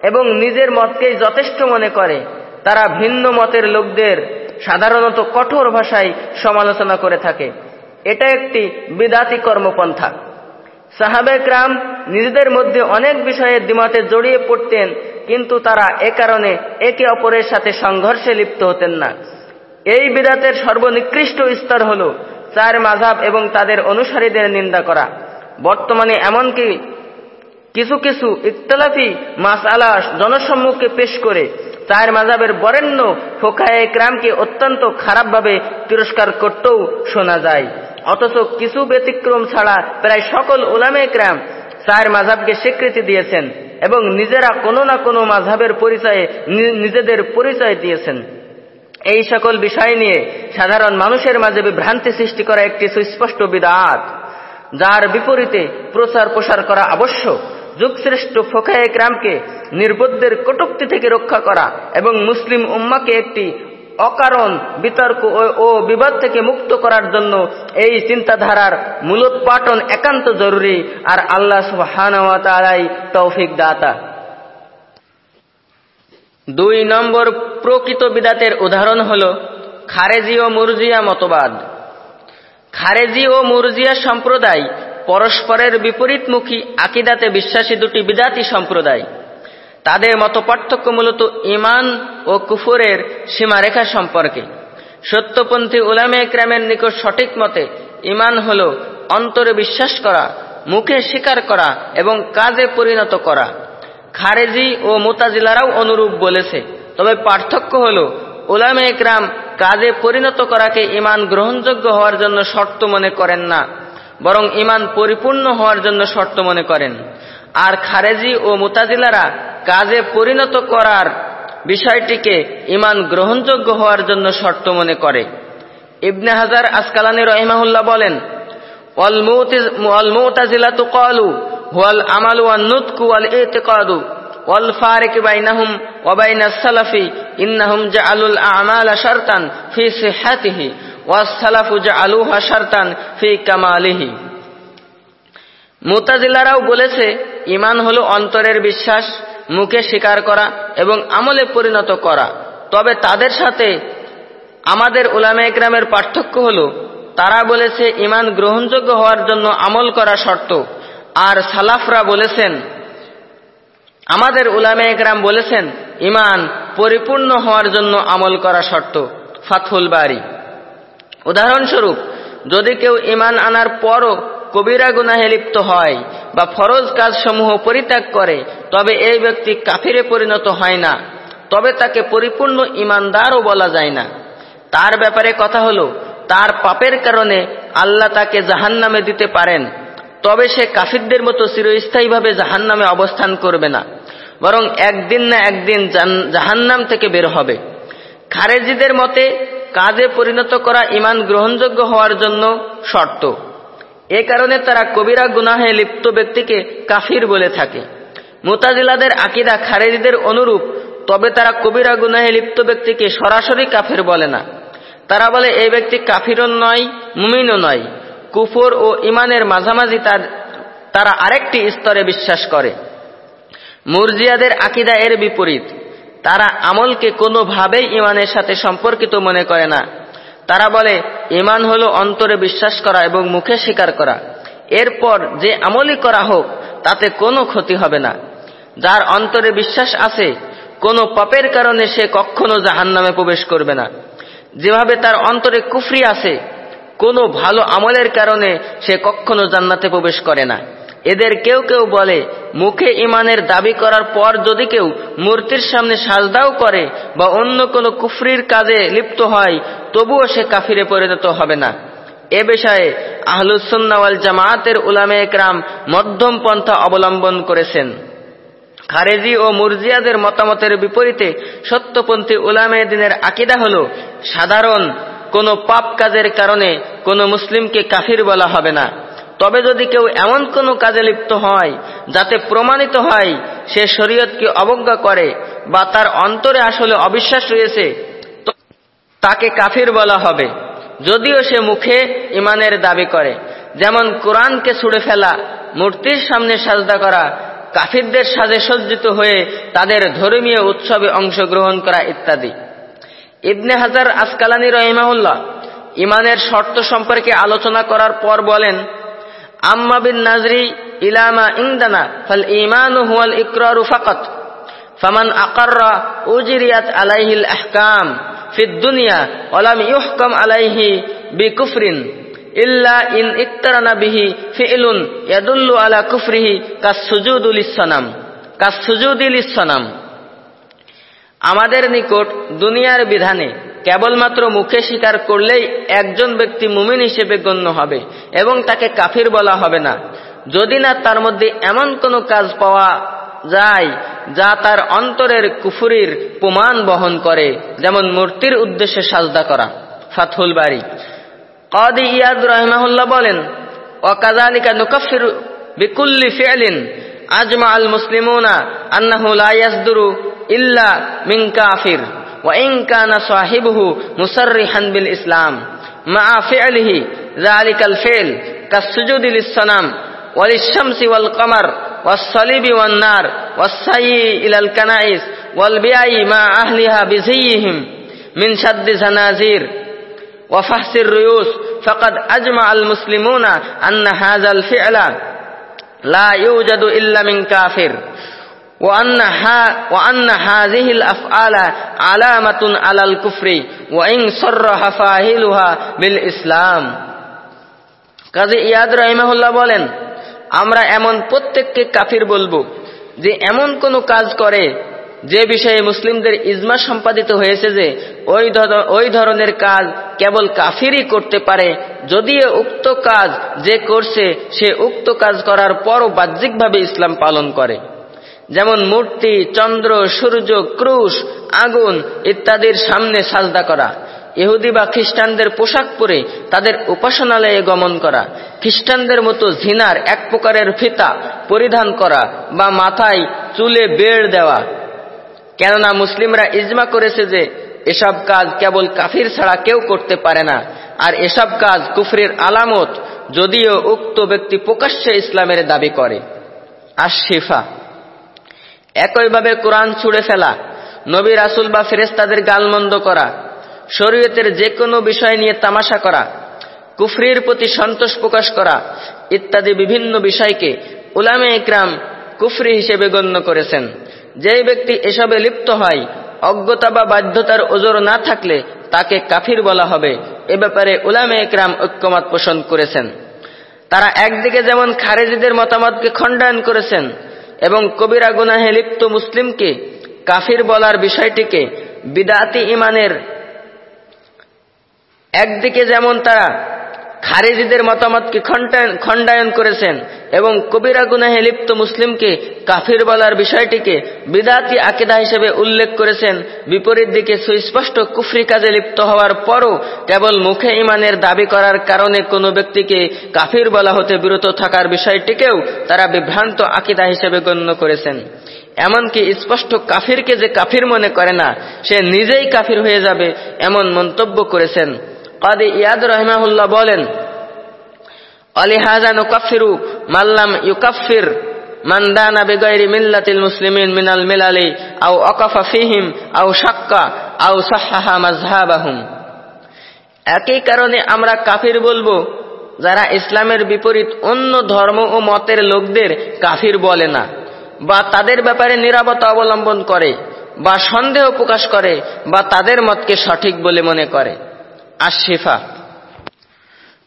S1: এবং নিজের মতকেই যথেষ্ট মনে করে, তারা ভিন্ন মতের লোকদের সাধারণত কঠোর ভাষায় সমালোচনা করে থাকে। এটা একটি বিদাতি কর্মপন্থা। সাহাবেক রাম নিজেদের মধ্যে অনেক বিষয়ে দ্বিমতে জড়িয়ে পড়তেন, কিন্তু তারা এ কারণে একে অপরের সাথে সংঘর্ষে লিপ্ত হতেন না। এই বিদাতের সর্বনিকৃষ্ট স্তর হল চার মাঝাব এবং তাদের অনুসারীদের নিন্দা করা। বর্তমানে এমনকি কিছু কিছু ইতলাফি মাসালা জনসম্মুখে পেশ করে চার মাজাবের বরেণ্য ফোকায় ক্রামকে অত্যন্ত খারাপভাবে তিরস্কার করতেও শোনা যায়। অথচ কিছু ব্যতিক্রম ছাড়া প্রায় সকল ওলামে ক্রাম চার মাঝাবকে স্বীকৃতি দিয়েছেন এবং নিজেরা কোনো না কোনো মাঝাবের পরিচয়ে নিজেদের পরিচয় দিয়েছেন। এই সকল বিষয় নিয়ে সাধারণ মানুষের মাঝে বিভ্রান্তি সৃষ্টি করা একটি সুস্পষ্ট বিদাত, যার বিপরীতে প্রচার প্রসার করা আবশ্যক। যুগশ্রেষ্ঠ ফোকায়ে ক্রামকে নির্বোধদের কটুক্তি থেকে রক্ষা করা এবং মুসলিম উম্মাকে একটি অকারণ বিতর্ক ও বিবাদ থেকে মুক্ত করার জন্য এই চিন্তাধারার মূলোৎপাটন একান্ত জরুরি। আর আল্লাহ সুহানাই তৌফিক দাতা। দুই নম্বর প্রকৃত বিদাতের উদাহরণ হল খারেজি ও মুরজিয়া মতবাদ। খারেজি ও মুরজিয়া সম্প্রদায় পরস্পরের বিপরীতমুখী আকিদাতে বিশ্বাসী দুটি বিদাতি সম্প্রদায়। তাদের মত পার্থক্য মূলত ইমান ও কুফুরের সীমারেখা সম্পর্কে। সত্যপন্থী উলামে ক্রামের নিকট সঠিক মতে ইমান হল অন্তরে বিশ্বাস করা, মুখে স্বীকার করা এবং কাজে পরিণত করা। খারেজি ও মোতাজিলারাও অনুরূপ বলেছে। তবে পার্থক্য হল ওলামে একরাম কাজে পরিণত করাকে ইমান গ্রহণযোগ্য হওয়ার জন্য শর্ত মনে করেন না, বরং ইমান পরিপূর্ণ হওয়ার জন্য শর্ত মনে করেন। আর খারেজি ও মুতাজিলারা কাজে পরিণত করার বিষয়টিকে ইমান গ্রহণযোগ্য হওয়ার জন্য শর্ত মনে করে। ইবনে হাজার আসকালানি রহিমাহুল্লাহ বলেন হুয়াল আমাল ওয়ান নুতকু ওয়াল ইতিকাদু ওয়াল ফারিক বাইনাহুম ওয়া বাইনাস সালাফি ইন্নাহুম জাআলুল আমাল শারতান ফি সিহহাতিহি ওয়াস সালাফু জাআলুহা শারতান ফি কামালিহি। মুতাজিলারাও বলেছে ইমান হলো অন্তরের বিশ্বাস, মুখে স্বীকার করা এবং আমলে পরিণত করা। তবে তাদের সাথে আমাদের উলামা গ্রামের পার্থক্য হল, তারা বলেছে ইমান গ্রহণযোগ্য হওয়ার জন্য আমল করা শর্ত। আর সালাফরা বলেছেন, আমাদের উলামে একরাম বলেছেন, ইমান পরিপূর্ণ হওয়ার জন্য আমল করা শর্ত ফাথুল বাড়ি উদাহরণস্বরূপ, যদি কেউ ইমান আনার পরও কবিরা গুনাহে লিপ্ত হয় বা ফরজ কাজসমূহ পরিত্যাগ করে, তবে এই ব্যক্তি কাফিরে পরিণত হয় না, তবে তাকে পরিপূর্ণ ইমানদারও বলা যায় না। তার ব্যাপারে কথা হলো, তার পাপের কারণে আল্লাহ তাকে জাহান্নামে দিতে পারেন। তবে সে কাফিরদের মতো চিরস্থায়ীভাবে জাহান্নামে অবস্থান করবে না, বরং একদিন না একদিন জাহান্নাম থেকে বের হবে। খারেজিদের মতে, কাজে পরিণত করা ইমান গ্রহণযোগ্য হওয়ার জন্য শর্ত। এ কারণে তারা কবিরা গুনাহে লিপ্ত ব্যক্তিকে কাফির বলে থাকে। মোতাজিলাদের আকিদা খারেজিদের অনুরূপ, তবে তারা কবিরা গুনাহে লিপ্ত ব্যক্তিকে সরাসরি কাফের বলে না। তারা বলে, এই ব্যক্তি কাফিরও নয়, মুমিনও নয়। কুফর ও ইমানের মাঝামাঝি তার, তারা আরেকটি স্তরে বিশ্বাস করে। মুরজিয়াদের আকিদা এর বিপরীত। তারা আমলকে কোনোভাবেই ইমানের সাথে সম্পর্কিত মনে করে না। তারা বলে ইমান হল অন্তরে বিশ্বাস করা এবং মুখে স্বীকার করা। এরপর যে আমলই করা হোক, তাতে কোনো ক্ষতি হবে না। যার অন্তরে বিশ্বাস আছে, কোনো পাপের কারণে সে কখনো জাহান নামে প্রবেশ করবে না। যেভাবে তার অন্তরে কুফরি আছে কোনো ভালো আমলের কারণে সে কখনো জান্নাতে প্রবেশ করে না। এদের কেউ কেউ বলে, মুখে ইমানের দাবি করার পর যদি কেউ মূর্তির সামনে সাজদাও করে বা অন্য কোনো কুফরির কাজে লিপ্ত হয়, তবুও সে কাফিরে পরিণত হবে না। এ বিষয়ে আহলুসন্নাওয়াল জামায়াতের উলামে একরাম মধ্যম পন্থা অবলম্বন করেছেন। খারেজি ও মুরজিয়াদের মতামতের বিপরীতে সত্যপন্থী উলামে দিনের আকিদা হল, সাধারণ কোনো পাপ কাজের কারণে কোনো মুসলিমকে কাফির বলা হবে না। তবে যদি কেউ এমন কোনো কাজে লিপ্ত হয়, যাতে প্রমাণিত হয় সে শরীয়তকে অবজ্ঞা করে বা তার অন্তরে আসলে অবিশ্বাস রয়েছে তাকে কাফির বলা হবে। যদিও সে মুখে ইমানের দাবি করে। যেমন কোরআনকে ছুড়ে ফেলা, মূর্তির সামনে সাজদা করা, কাফিরদের সাজে সজ্জিত হয়ে তাদের ধর্মীয় উৎসবে অংশগ্রহণ করা ইত্যাদি। ইবনে হাজার আসকালানি রহিমাউল্লাহ ইমানের শর্ত সম্পর্কে আলোচনা করার পর বলেন, আম্মা বিন নাজরি ইলামা ইংদানা ফাল ইমানু হুয়াল ইকরারু ফাকাত, ফামান আকাররা উজিরিয়াত আলাইহিল আহকাম ফিদ দুনিয়া ওয়ালাম ইউহকাম আলাইহি বিকুফরিন ইল্লা ইন ইকতারানা বিহি ফি'লুন ইয়াদুল্লু আলা কুফরিহি কাসসুজুদুল ইসসানাম কাসসুজুদিল ইসসানাম আমাদের নিকট দুনিয়ার বিধানে কেবলমাত্র মুখে স্বীকার করলেই একজন ব্যক্তি মুমিন হিসেবে গণ্য হবে এবং তাকে কাফির বলা হবে না। যদি না তার মধ্যে এমন কোনো কাজ পাওয়া যায় যা তার অন্তরের কুফুরির প্রমাণ বহন করে, যেমন মূর্তির উদ্দেশ্যে সাজদা করা। ফাথুল বাড়ি কদি ইয়াদ রহমাহুল্লাহ বলেন ওয়াকাজালিকা নুকাফির বিকুল্লি ফিআলিন আজমা আল মুসলিমুনা আন্নাহু লা إلا من كافر وإن كان صاحبه مصرحا بالإسلام. مع فعله ذلك الفعل كالسجود للصنم وللشمس والقمر والصليب والنار والسعي إلى الكنائس والبيع مع أهلها بزيهم من شد زنازير وفحص الريوس. فقد أجمع المسلمون أن هذا الفعل لا يوجد إلا من كافر. وأن, وأن هذه الأفعال علامة على الكفر وإن صرح فاهلها بالإسلام কাজী ইয়াদ রহিমাহুল্লাহ বলেন আমরা এমন প্রত্যেককে কাফির বলবো যে এমন কোন কাজ করে যে বিষয়ে মুসলিমদের ইজমা সম্পাদিত হয়েছে যে ওই ধরনের কাজ কেবল কাফিরই করতে পারে যদিও উক্ত কাজ যে করছে সে উক্ত কাজ করার পরও বাহ্যিকভাবে ইসলাম পালন করে যেমন মূর্তি, চন্দ্র, সূর্য, ক্রুশ, আগুন ইত্যাদির সামনে সাজদা করা। ইহুদি বা খ্রিস্টানদের পোশাক পরে তাদের উপাসনালয়ে গমন করা। খ্রিস্টানদের মতো ঝিনার এক প্রকারের ফিতা পরিধান করা বা মাথায় চুলে বেড় দেওয়া। কেননা মুসলিমরা ইজমা করেছে যে, এসব কাজ কেবল কাফির ছাড়া কেউ করতে পারে না। আর এসব কাজ কুফরির আলামত যদিও উক্ত ব্যক্তি প্রকাশ্যে ইসলামের দাবি করে। আর শিফা। একইভাবে কোরআন ছুড়ে ফেলা, নবী রাসুল বা ফেরেস্তাদের গালমন্দ করা, শরীয়তের যে কোনো বিষয় নিয়ে তামাশা করা, কুফরির প্রতি সন্তোষ প্রকাশ করা ইত্যাদি বিভিন্ন বিষয়কে উলামে ইকরাম কুফরি হিসেবে গণ্য করেছেন। যে ব্যক্তি এসবে লিপ্ত হয়, অজ্ঞতা বা বাধ্যতার ওজোর না থাকলে তাকে কাফির বলা হবে। এ ব্যাপারে উলামে ইকরাম ঐক্যমত পোষণ করেছেন। তারা একদিকে যেমন খারেজিদের মতামতকে খণ্ডায়ন করেছেন এবং কবিরা গুনাহে লিপ্ত মুসলিমকে কাফির বলার বিষয়টিকে বিদাতি ইমানের একদিকে যেমন তারা খারেজিদের মতামতকে খণ্ডায়ন করেছেন এবং কবিরা গুনাহে লিপ্ত মুসলিমকে কাফির বলার বিষয়টিকে বিদাতি আকিদা হিসেবে উল্লেখ করেছেন। বিপরীত দিকে সুস্পষ্ট কুফরি কাজে লিপ্ত হওয়ার পরও কেবল মুখে ইমানের দাবি করার কারণে কোনো ব্যক্তিকে কাফির বলা হতে বিরত থাকার বিষয়টিকেও তারা বিভ্রান্ত আকিদা হিসেবে গণ্য করেছেন। এমনকি স্পষ্ট কাফিরকে যে কাফির মনে করে না, সে নিজেই কাফির হয়ে যাবে এমন মন্তব্য করেছেন। কাদি ইয়াদ রহমাহুল্লাহ বলেন অলিহাজা নুকাফিরু মাল্লাম ইউকাফির মিল্লাতিল মিলালি ফিহিম মাজহাবাহুম একই কারণে আমরা কাফির বলব, যারা ইসলামের বিপরীত অন্য ধর্ম ও মতের লোকদের কাফির বলে না, বা তাদের ব্যাপারে নিরাপত্তা অবলম্বন করে, বা সন্দেহ প্রকাশ করে, বা তাদের মতকে সঠিক বলে মনে করে। আশিফা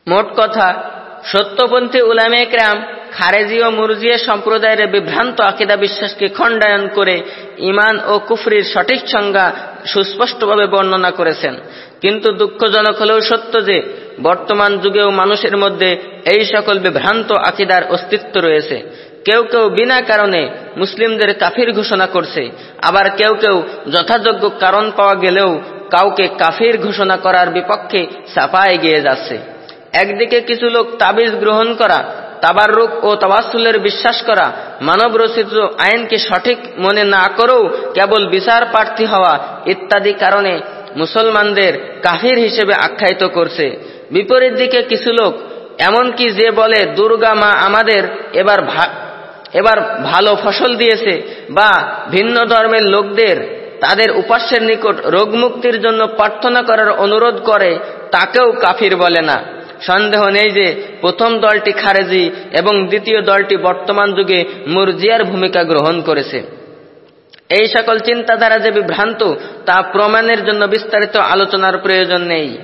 S1: মোট কথা, সত্যপন্থী উলামে ক্রাম খারেজি ও মুরজিয়া সম্প্রদায়ের বিভ্রান্ত আকিদা বিশ্বাসকে খণ্ডায়ন করে ইমান ও কুফরির সঠিক সংজ্ঞা সুস্পষ্টভাবে বর্ণনা করেছেন। কিন্তু দুঃখজনক হলেও সত্য যে, বর্তমান যুগেও মানুষের মধ্যে এই সকল বিভ্রান্ত আকিদার অস্তিত্ব রয়েছে। কেউ কেউ বিনা কারণে মুসলিমদের কাফির ঘোষণা করছে। আবার কেউ কেউ যথাযোগ্য কারণ পাওয়া গেলেও কাউকে কাফির ঘোষণা করার বিপক্ষে সাফায় গিয়ে যাচ্ছে। একদিকে কিছু লোক তাবিজ গ্রহণ করা তাবার রোগ ও তাবাসুলের বিশ্বাস করা, মানব রচিত আইনকে সঠিক মনে না করেও কেবল বিচার প্রার্থী হওয়া ইত্যাদি কারণে মুসলমানদের কাফির হিসেবে আখ্যায়িত করছে। বিপরীত দিকে কিছু লোক, এমনকি যে বলে, দুর্গা মা আমাদের এবার এবার ভালো ফসল দিয়েছে বা ভিন্ন ধর্মের লোকদের তাদের উপাস্যের নিকট রোগমুক্তির জন্য প্রার্থনা করার অনুরোধ করে তাকেও কাফির বলে না। সন্দেহ নেই যে প্রথম দলটি খারেজি এবং দ্বিতীয় দলটি বর্তমান যুগে মুরজিয়ার ভূমিকা গ্রহণ করেছে। এই সকল চিন্তাধারা যে বিভ্রান্ত, তা প্রমাণের জন্য বিস্তারিত আলোচনার প্রয়োজন নেই।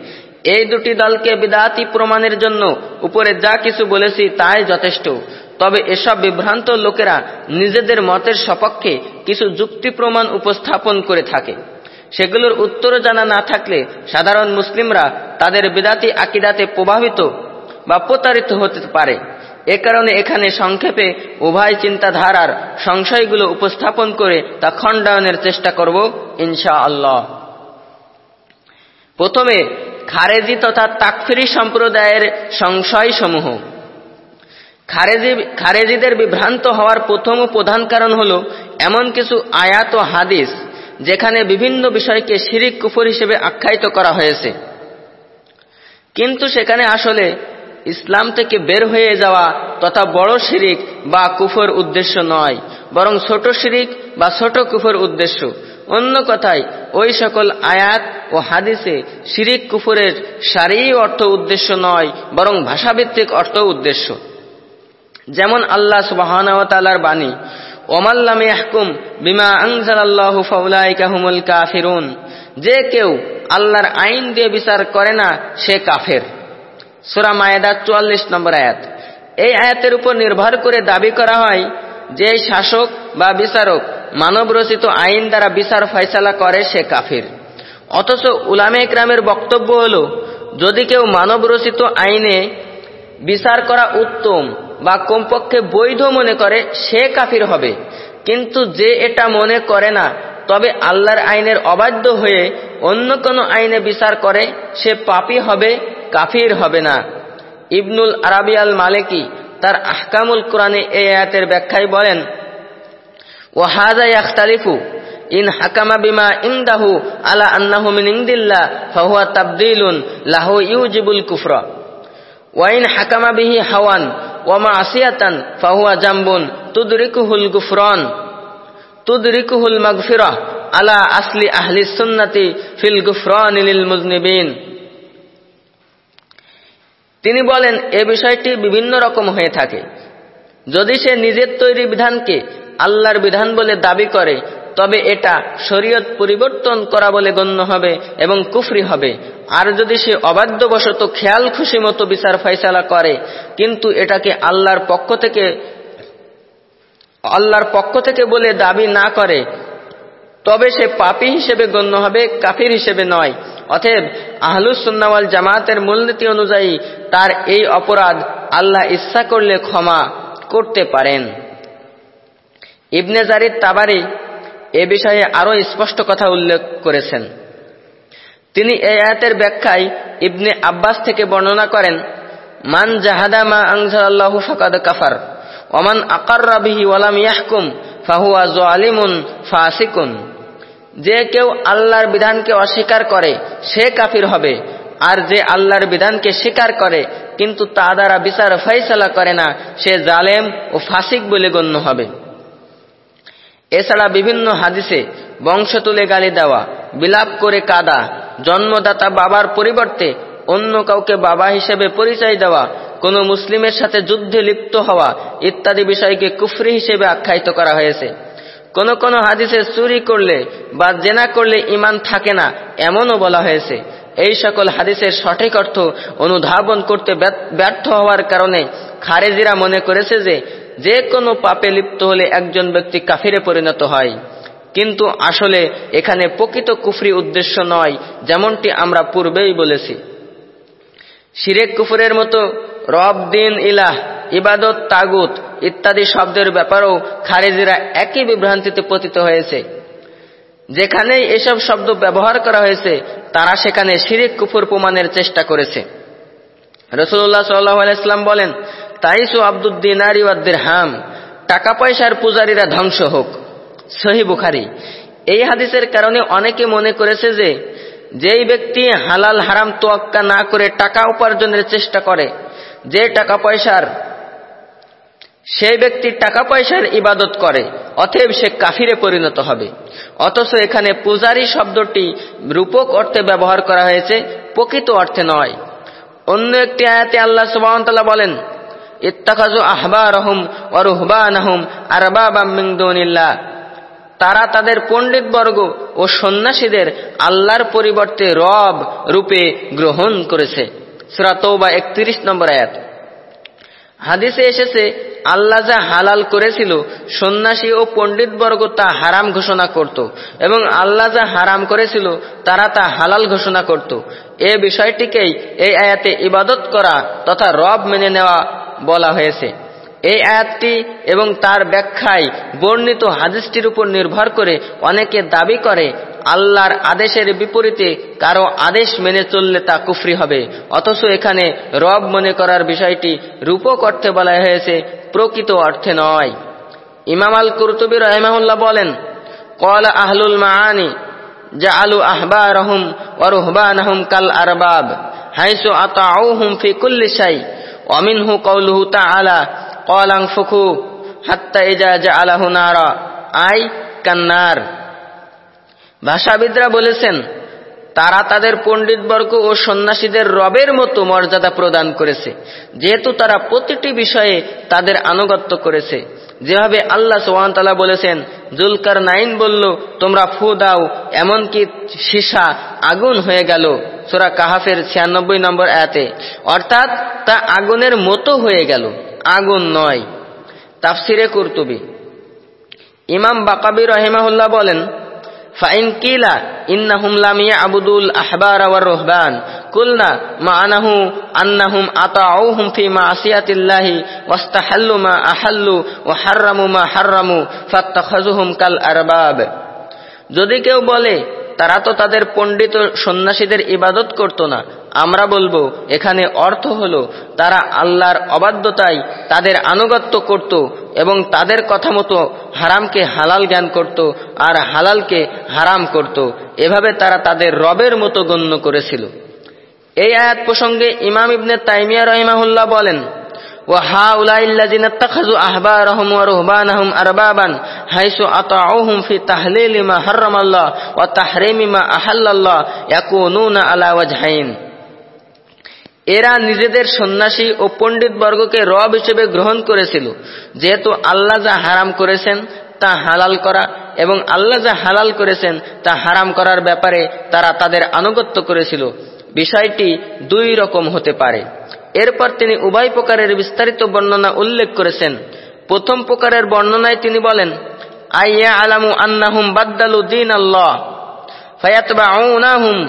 S1: এই দুটি দলকে বিদাতি প্রমাণের জন্য উপরে যা কিছু বলেছি তাই যথেষ্ট। তবে এসব বিভ্রান্ত লোকেরা নিজেদের মতের সপক্ষে কিছু যুক্তি প্রমাণ উপস্থাপন করে থাকে। সেগুলোর উত্তর জানা না থাকলে সাধারণ মুসলিমরা তাদের বিদাতি আকিদাতে প্রভাবিত বা প্রতারিত হতে পারে। এ কারণে এখানে সংক্ষেপে উভয় চিন্তাধারার সংশয়গুলো উপস্থাপন করে তা খণ্ডায়নের চেষ্টা করব ইনশা আল্লাহ প্রথমে খারেজি তথা তাকফিরি সম্প্রদায়ের সংশয়সমূহ। খারেজি, খারেজিদের বিভ্রান্ত হওয়ার প্রথম ও প্রধান কারণ হল এমন কিছু আয়াত ও হাদিস যেখানে বিভিন্ন বিষয়কে শিরিক কুফর হিসেবে আখ্যায়িত করা হয়েছে। কিন্তু সেখানে আসলে ইসলাম থেকে বের হয়ে যাওয়া তথা বড় শিরিক বা কুফর উদ্দেশ্য নয়, বরং ছোট শিরিক বা ছোট কুফর উদ্দেশ্য। অন্য কথায়, ওই সকল আয়াত ও হাদিসে শিরিক কুফরের সারি অর্থ উদ্দেশ্য নয়, বরং ভাষাভিত্তিক অর্থ উদ্দেশ্য। যেমন আল্লাহ সুবাহর বাণী যে কেউ আল্লাহর আইন দিয়ে বিচার করে না, সে কাফের। সুরা মায়েদা চুয়াল্লিশ নম্বর আয়াত। এই আয়াতের উপর নির্ভর করে দাবি করা হয় যে শাসক বা বিচারক মানব রচিত আইন দ্বারা বিচার ফয়সালা করে, সে কাফির। অথচ উলামে ইকরামের বক্তব্য হল, যদি কেউ মানব রচিত আইনে বিচার করা উত্তম বা কমপক্ষে বৈধ মনে করে সে কাফির হবে। কিন্তু যে এটা মনে করে না, তবে আল্লাহর আইনের অবাধ্য হয়ে অন্য কোনো আইনে বিচার করে, সে পাপি হবে, কাফির হবে না। ইবনুল আরাবিয়াল মালিকি তার আহকামুল কোরআনে এই আয়াতের ব্যাখ্যায় বলেন, ওয়াহাজা ইয়াখতালিফু ইন হাকামা বিমা ইমদাহু আলা আন্নাহু মিন ইনদিল্লাহ ফাহুয়া তাবদিলুন লাহু ইউজিবুল কুফরা। ওয়াইন হাকামা বিহি হাওয়ান ওয়ামা আসিয়াতান ফাহুয়া জাম্বুন তুদরিকুহুল গুফরান। তুদরিকুহুল মাগফিরা আলা আসলি আহলি সুন্নতি ফিল গুফরান লিল মুজনিবিন তিনি বলেন, এ বিষয়টি বিভিন্ন রকম হয়ে থাকে। যদি সে নিজের তৈরি বিধানকে আল্লাহর বিধান বলে দাবি করে, তবে এটা শরীয়ত পরিবর্তন করা বলে গণ্য হবে এবং কুফরি হবে। আর যদি সে অবাধ্যবশত খেয়াল খুশি মতো বিচার ফয়সালা করে, কিন্তু এটাকে আল্লাহর পক্ষ থেকে, আল্লাহর পক্ষ থেকে বলে দাবি না করে, তবে সে পাপী হিসেবে গণ্য হবে, কাফির হিসেবে নয়। অতএব আহলুসুন্নাওয়াল জামাতের মূলনীতি অনুযায়ী তার এই অপরাধ আল্লাহ ইচ্ছা করলে ক্ষমা করতে পারেন। ইবনে জারিদ তাবারি এ বিষয়ে আরও স্পষ্ট কথা উল্লেখ করেছেন। তিনি এই আয়াতের ব্যাখ্যায় ইবনে আব্বাস থেকে বর্ণনা করেন, মান জাহাদা মা আনজালাল্লাহু ফাকাদ কাফার ওমান আকাররা বিহি ওয়ালাম ইয়াহকুম ফাহুয়া জালিমুন ফাসিকুন। যে কেউ আল্লাহর বিধানকে অস্বীকার করে, সে কাফির হবে, আর যে আল্লাহর বিধানকে স্বীকার করে, কিন্তু তা দ্বারা বিচার ফয়সালা করে না, সে জালেম ও ফাসিক বলে গণ্য হবে। এছাড়া বিভিন্ন হাদিসে বংশ তুলে গালি দেওয়া, বিলাপ করে কাদা জন্মদাতা বাবার পরিবর্তে অন্য কাউকে বাবা হিসেবে পরিচয় দেওয়া, কোনো মুসলিমের সাথে যুদ্ধে লিপ্ত হওয়া ইত্যাদি বিষয়কে কুফরি হিসেবে আখ্যায়িত করা হয়েছে। কোন কোন হাদিসে চুরি করলে বা জেনা করলে ইমান থাকে না, এমনও বলা হয়েছে। এই সকল হাদিসের সঠিক অর্থ অনুধাবন করতে ব্যর্থ হওয়ার কারণে খারেজিরা মনে করেছে যে যে কোনো পাপে লিপ্ত হলে একজন ব্যক্তি কাফিরে পরিণত হয়। কিন্তু আসলে এখানে প্রকৃত কুফরি উদ্দেশ্য নয়, যেমনটি আমরা পূর্বেই বলেছি। শিরেক কুফুরের মতো রব, দিন, ইলাহ, ইবাদত, তাগুত ইত্যাদি শব্দের ব্যাপারেও খারেজিরা একই বিভ্রান্তিতে পতিত হয়েছে। যেখানেই এসব শব্দ ব্যবহার করা হয়েছে, তারা সেখানে শিরিক কুফুর প্রমাণের চেষ্টা করেছে। রসুল্লাহ সাল্লাম বলেন, তাইসু আব্দুদ্দিন আরিওয়াদ্দের হাম টাকা পয়সার পূজারীরা ধ্বংস হোক। সহি বুখারি। এই হাদিসের কারণে অনেকে মনে করেছে যে, যেই ব্যক্তি হালাল, হারাম তোয়াক্কা না করে টাকা উপার্জনের চেষ্টা করে, যে টাকা পয়সার, সেই ব্যক্তি টাকা পয়সার ইবাদত করে, অতএব সে কাফিরে পরিণত হবে। অথচ এখানে পূজারি শব্দটি রূপক অর্থে ব্যবহার করা হয়েছে, প্রকৃত অর্থে নয়। অন্য একটি আয়াতে আল্লাহ সুবাহতাল্লাহ বলেন ইত্তাখাজু আহবা রহম অরুহবানহম আরবাবামিংদুনিল্লাহ তারা তাদের পণ্ডিতবর্গ ও সন্ন্যাসীদের আল্লাহর পরিবর্তে রব রূপে গ্রহণ করেছে। সুরাতৌবা একত্রিশ নম্বর আয়াত। হাদিসে এসেছে, আল্লাহ যা হালাল করেছিল, সন্ন্যাসী ও পণ্ডিতবর্গ তা হারাম ঘোষণা করত এবং আল্লাহ যা হারাম করেছিল, তারা তা হালাল ঘোষণা করত। এ বিষয়টিকেই এই আয়াতে ইবাদত করা তথা রব মেনে নেওয়া বলা হয়েছে। এই আয়াতটি এবং তার ব্যাখ্যায় বর্ণিত হাদিসটির উপর নির্ভর করে অনেকে দাবি করে, আল্লাহর আদেশের বিপরীতে কারও আদেশ মেনে চললে তা কুফরি হবে। অথচ এখানে রব মনে করার বিষয়টি রূপক অর্থে বলা হয়েছে, প্রকৃত অর্থে নয়। ইমাম আল কুরতুবি রহমাহুল্লাহ বলেন কল আহলুল মাহানি যা আলু আহবা আহবারহম ওরহবানহম কাল আরবাব, হাইসু আতাউহুম ফি কুল্লি শাই অমিনহু তা আলা কলাং ফুকু হাত্তা ইজা যা আলাহু নারা আই কান্নার। ভাষাবিদরা বলেছেন, তারা তাদের পণ্ডিতবর্গ ও সন্ন্যাসীদের রবের মতো মর্যাদা প্রদান করেছে, যেহেতু তারা প্রতিটি বিষয়ে তাদের আনুগত্য করেছে। যেভাবে আল্লাহ সোহানতালা বলেছেন জুলকার নাইন বলল, তোমরা ফু দাও, এমনকি সীসা আগুন হয়ে গেল। সোরা কাহাফের ছিয়ানব্বই নম্বর এতে অর্থাৎ তা আগুনের মতো হয়ে গেল। আগুন নয়। তাফসিরে কুরতুবি। ইমাম বাকাবি রহিমাহুল্লাহ বলেন, ফাইন কিলা ইন্নাহুম লাম ইয়াবুদুল আহবার ওয়ার রুহবান। কুলনা মা'নাহু আন্নাহুম আতাউহুম ফি মা'সিয়াতিল্লাহি ওয়াস্তাহাল্লু মা আহাল্লু ওয়া হাররামু মা হাররামু ফাত্তাখাযুহুম কাল আরবাব। যদি কেউ বলে, তারা তো তাদের পণ্ডিত সন্ন্যাসীদের ইবাদত করত না আমরা বলবো এখানে অর্থ হল তারা আল্লাহর অবাধ্যতায় তাদের আনুগত্য করত এবং তাদের কথা মতো হারামকে হালাল জ্ঞান করত আর হালালকে হারাম করত এভাবে তারা তাদের রবের মতো গণ্য করেছিল এই আয়াত প্রসঙ্গে ইমাম ইবনে তাইমিয়া রহিমাহুল্লাহ বলেন وهؤلاء الذين اتخذوا أحبارهم ورهبانهم أربابا حيث أطاعوهم في تحليل ما حرم الله وتحريم ما أحل الله يكونون على وجهين এরা নিজেদের সন্ন্যাসী ও পণ্ডিত বর্গকে রব হিসেবে গ্রহণ করেছিল। যেহেতু আল্লাহ যা হারাম করেছেন, তা হালাল করা এবং আল্লাহ যা হালাল করেছেন, তা হারাম করার ব্যাপারে তারা তাদের আনুগত্য করেছিল। বিষয়টি দুই রকম হতে পারে। এরপর তিনি উভয় প্রকারের বিস্তারিত বর্ণনা উল্লেখ করেছেন। প্রথম প্রকারের বর্ণনায় তিনি বলেন আইয়া আলামু আন্নাহুম বাদ্দালু দিন আল্লাহ, ফায়াতবাউনাহুম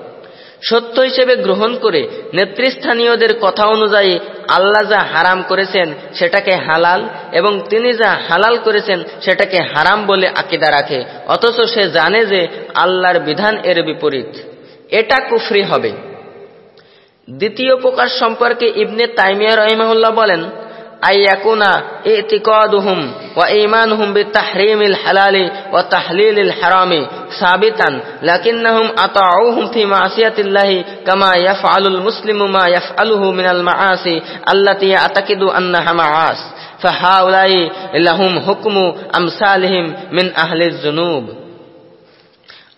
S1: সত্য হিসেবে গ্রহণ করে নেতৃস্থানীয়দের কথা অনুযায়ী আল্লাহ যা হারাম করেছেন সেটাকে হালাল এবং তিনি যা হালাল করেছেন সেটাকে হারাম বলে আকিদা রাখে। অথচ সে জানে যে আল্লাহর বিধান এর বিপরীত। এটা কুফরি হবে। দ্বিতীয় প্রকাশ সম্পর্কে ইবনে তাইমিয়া রহিমাহুল্লাহ বলেন أن اعتقادهم وإيمانهم بالتحريم الحلال وتحليل الحرام ثابتا لكنهم أطاعوهم في معصية الله كما يفعل المسلم ما يفعله من المعاصي التي يعتقد أنها معاص فهؤلاء لهم حكم أمثالهم من أهل الذنوب.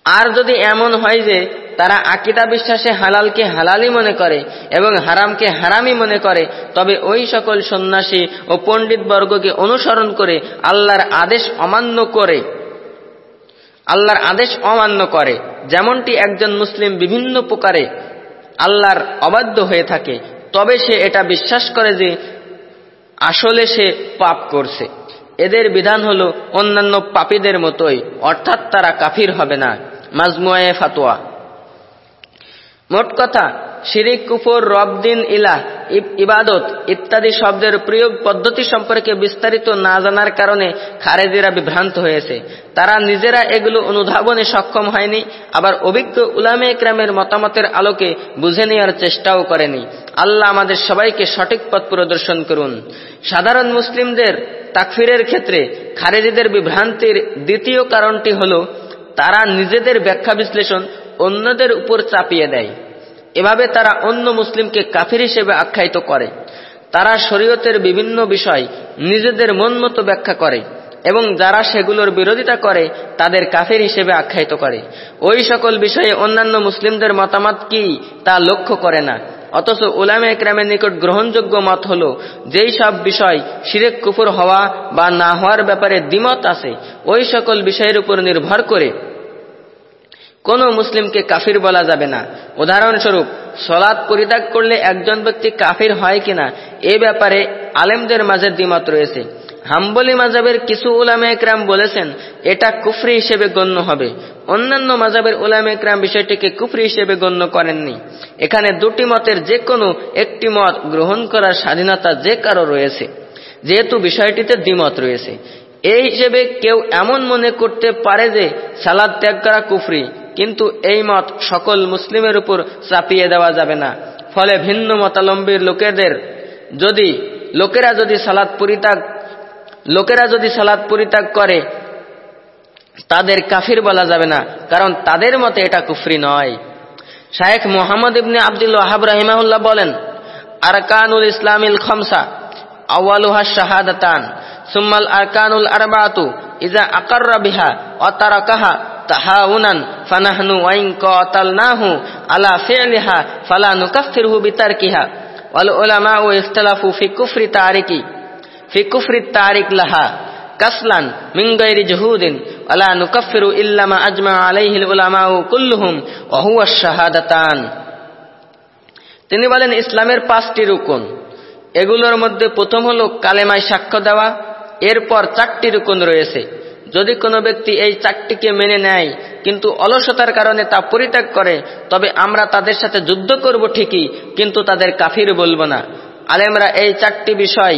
S1: আর যদি এমন হয় যে তারা আকিদা বিশ্বাসে হালালকে হালালই মনে করে এবং হারামকে হারামই মনে করে, তবে ওই সকল সন্ন্যাসী ও পণ্ডিত বর্গকে অনুসরণ করে আল্লাহর আদেশ অমান্য করে। আল্লাহর আদেশ অমান্য করে। যেমনটি একজন মুসলিম বিভিন্ন প্রকারে আল্লাহর অবাধ্য হয়ে থাকে, তবে সে এটা বিশ্বাস করে যে আসলে সে পাপ করছে। এদের বিধান হল অন্যান্য পাপীদের মতোই, অর্থাৎ তারা কাফির হবে না। মাজমুয়ে ফাতোয়া। মোট কথা, শিরিক, কুফর রবদিন ইলাহ ইবাদত ইত্যাদি শব্দের প্রয়োগ পদ্ধতি সম্পর্কে বিস্তারিত না জানার কারণে খারেজিরা বিভ্রান্ত হয়েছে। তারা নিজেরা এগুলো অনুধাবনে সক্ষম হয়নি, আবার অভিজ্ঞ উলামে একরামের মতামতের আলোকে বুঝে নেওয়ার চেষ্টাও করেনি। আল্লাহ আমাদের সবাইকে সঠিক পথ প্রদর্শন করুন। সাধারণ মুসলিমদের তাকফিরের ক্ষেত্রে খারেজিদের বিভ্রান্তির দ্বিতীয় কারণটি হল তারা নিজেদের ব্যাখ্যা বিশ্লেষণ অন্যদের উপর চাপিয়ে দেয়। এভাবে তারা অন্য মুসলিমকে কাফির হিসেবে আখ্যায়িত করে। তারা শরীয়তের বিভিন্ন বিষয় নিজেদের মন মতো ব্যাখ্যা করে এবং যারা সেগুলোর বিরোধিতা করে, তাদের কাফের হিসেবে আখ্যায়িত করে। ওই সকল বিষয়ে অন্যান্য মুসলিমদের মতামত কি তা লক্ষ্য করে না। অথচ উলামে একরামের নিকট গ্রহণযোগ্য মত হল, যেই সব বিষয় শিরেক কুফুর হওয়া বা না হওয়ার ব্যাপারে দ্বিমত আছে, ওই সকল বিষয়ের উপর নির্ভর করে কোন মুসলিমকে কাফির বলা যাবে না। উদাহরণস্বরূপ সলাদ পরিত্যাগ করলে একজন ব্যক্তি কাফির হয় কিনা, এ ব্যাপারে আলেমদের মাঝে দ্বিমত রয়েছে। হাম্বলি মাজাবের কিছু উলামে একরাম বলেছেন, এটা কুফরি হিসেবে গণ্য হবে। অন্যান্য মাজাবের উলামে একরাম বিষয়টিকে কুফরি হিসেবে গণ্য করেননি। এখানে দুটি মতের যে কোনো একটি মত গ্রহণ করার স্বাধীনতা যে কারও রয়েছে, যেহেতু বিষয়টিতে দ্বিমত রয়েছে। এই হিসেবে কেউ এমন মনে করতে পারে যে সালাদ ত্যাগ করা কুফরি, কিন্তু এই মত সকল মুসলিমের উপর চাপিয়ে দেওয়া যাবে না। ফলে ভিন্ন মতালম্বীর লোকেদের যদি, লোকেরা যদি সালাদ পরিত্যাগ লোকেরা যদি সালাদ পরিত্যাগ করে, তাদের কাফির বলা যাবে না, কারণ তাদের মতে এটা কুফরি নয়। শায়েখ মোহাম্মদ ইবনে আব্দুল ওয়াহাব রাহিমাহুল্লাহ বলেন, আরকানুল ইসলামিল খমসা, আওয়ালুহা শাহাদাতান, সুম্মাল আরকানুল আরবাতু, ইজা আকাররা বিহা অতারাকাহা তাহাউনান, ফানাহনু ওয়াইন কাতালনাহু আলা ফি'লিহা, ফালা নুকাফফিরহু বিতারকিহা। ওয়াল উলামাউ ইখতালাফু ফি কুফরি তারিকি। তারিক লাহা কাসলান মিন গায়রি জুহুদিন ওয়ালা নুকাফফিরু ইল্লা আজমা আলাইহি উলামাউ কুল্লুহুম, ওয়া শাহাদাতান। তিনি বলেন, ইসলামের পাঁচটি রুকুন। এগুলোর মধ্যে প্রথম হলো কালেমায় সাক্ষ্য দেওয়া, এরপর চারটি রুকুন রয়েছে। যদি কোনো ব্যক্তি এই চারটিকে মেনে নেয়, কিন্তু অলসতার কারণে তা পরিত্যাগ করে, তবে আমরা তাদের সাথে যুদ্ধ করব ঠিকই, কিন্তু তাদের কাফির বলব না। আলেমরা এই চারটি বিষয়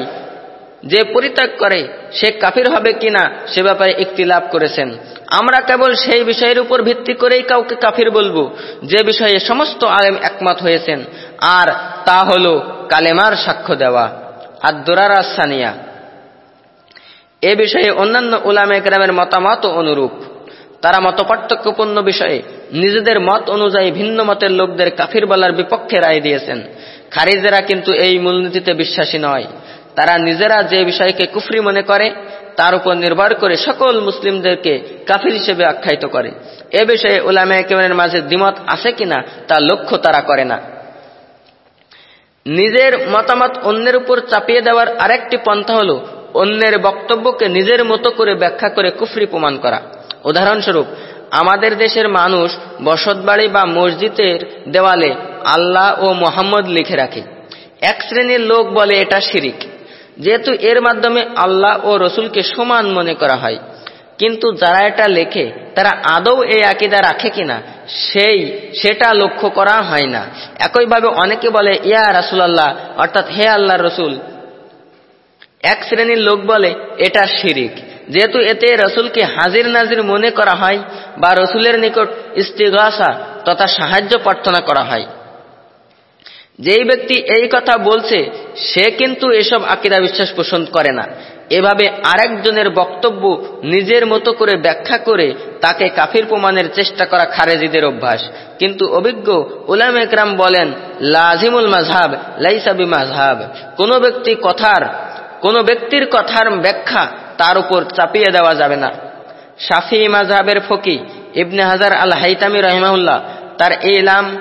S1: যে পরিত্যাগ করে, সে কাফির হবে কিনা, সে ব্যাপারে একটি লাভ করেছেন। আমরা কেবল সেই বিষয়ের উপর ভিত্তি করেই কাউকে কাফির বলব, যে বিষয়ে সমস্ত আলেম একমত হয়েছেন। আর তা হল কালেমার সাক্ষ্য দেওয়া। আর দোরারা সানিয়া এ বিষয়ে অন্যান্য উলামে গ্রামের মতামত অনুরূপ। তারা মত পার্থক্যপূর্ণ বিষয়ে নিজেদের মত অনুযায়ী ভিন্ন মতের লোকদের কাফির বলার বিপক্ষে রায় দিয়েছেন। খারিজেরা কিন্তু এই মূলনীতিতে বিশ্বাসী নয়। তারা নিজেরা যে বিষয়কে কুফরি মনে করে, তার উপর নির্ভর করে সকল মুসলিমদেরকে কাফির হিসেবে আখ্যায়িত করে। এ বিষয়ে উলামা একেবারের মাঝে দ্বিমত আছে কিনা, তা লক্ষ্য তারা করে না। নিজের মতামত অন্যের উপর চাপিয়ে দেওয়ার আরেকটি পন্থা হল, অন্যের বক্তব্যকে নিজের মতো করে ব্যাখ্যা করে কুফরি প্রমাণ করা। উদাহরণস্বরূপ, আমাদের দেশের মানুষ বসতবাড়ি বা মসজিদের দেওয়ালে আল্লাহ ও মোহাম্মদ লিখে রাখে। এক শ্রেণির লোক বলে এটা শিরিক। যেহেতু এর মাধ্যমে আল্লাহ ও রসুলকে সমান মনে করা হয়। কিন্তু যারা এটা লেখে, তারা আদৌ এই আকিদা রাখে কিনা, সেই, সেটা লক্ষ্য করা হয় না। একইভাবে অনেকে বলে, ইয়া রাসুলাল্লাহ, অর্থাৎ হে আল্লাহ রসুল। এক শ্রেণির লোক বলে, এটা শিরিক। যেহেতু এতে রসুলকে হাজির নাজির মনে করা হয় বা রসুলের নিকট ইস্তিগাসা তথা সাহায্য প্রার্থনা করা হয়। যেই ব্যক্তি এই কথা বলছে, সে কিন্তু এসব আকিদা বিশ্বাস পোষণ করে না। এভাবে আরেকজনের বক্তব্য নিজের মতো করে ব্যাখ্যা করে তাকে কাফির প্রমাণের চেষ্টা করা খারেজিদের অভ্যাস। কিন্তু অভিজ্ঞ উলাম একরাম বলেন, লাজিমুল মাঝহাব লাইসাবি মাঝহাব কোন ব্যক্তি কথার, কোন ব্যক্তির কথার ব্যাখ্যা তার উপর চাপিয়ে দেওয়া যাবে না। শাফি মাঝহাবের ফকি ইবনে হাজার আল হাইতামি রহমাউল্লাহ তার ইলাম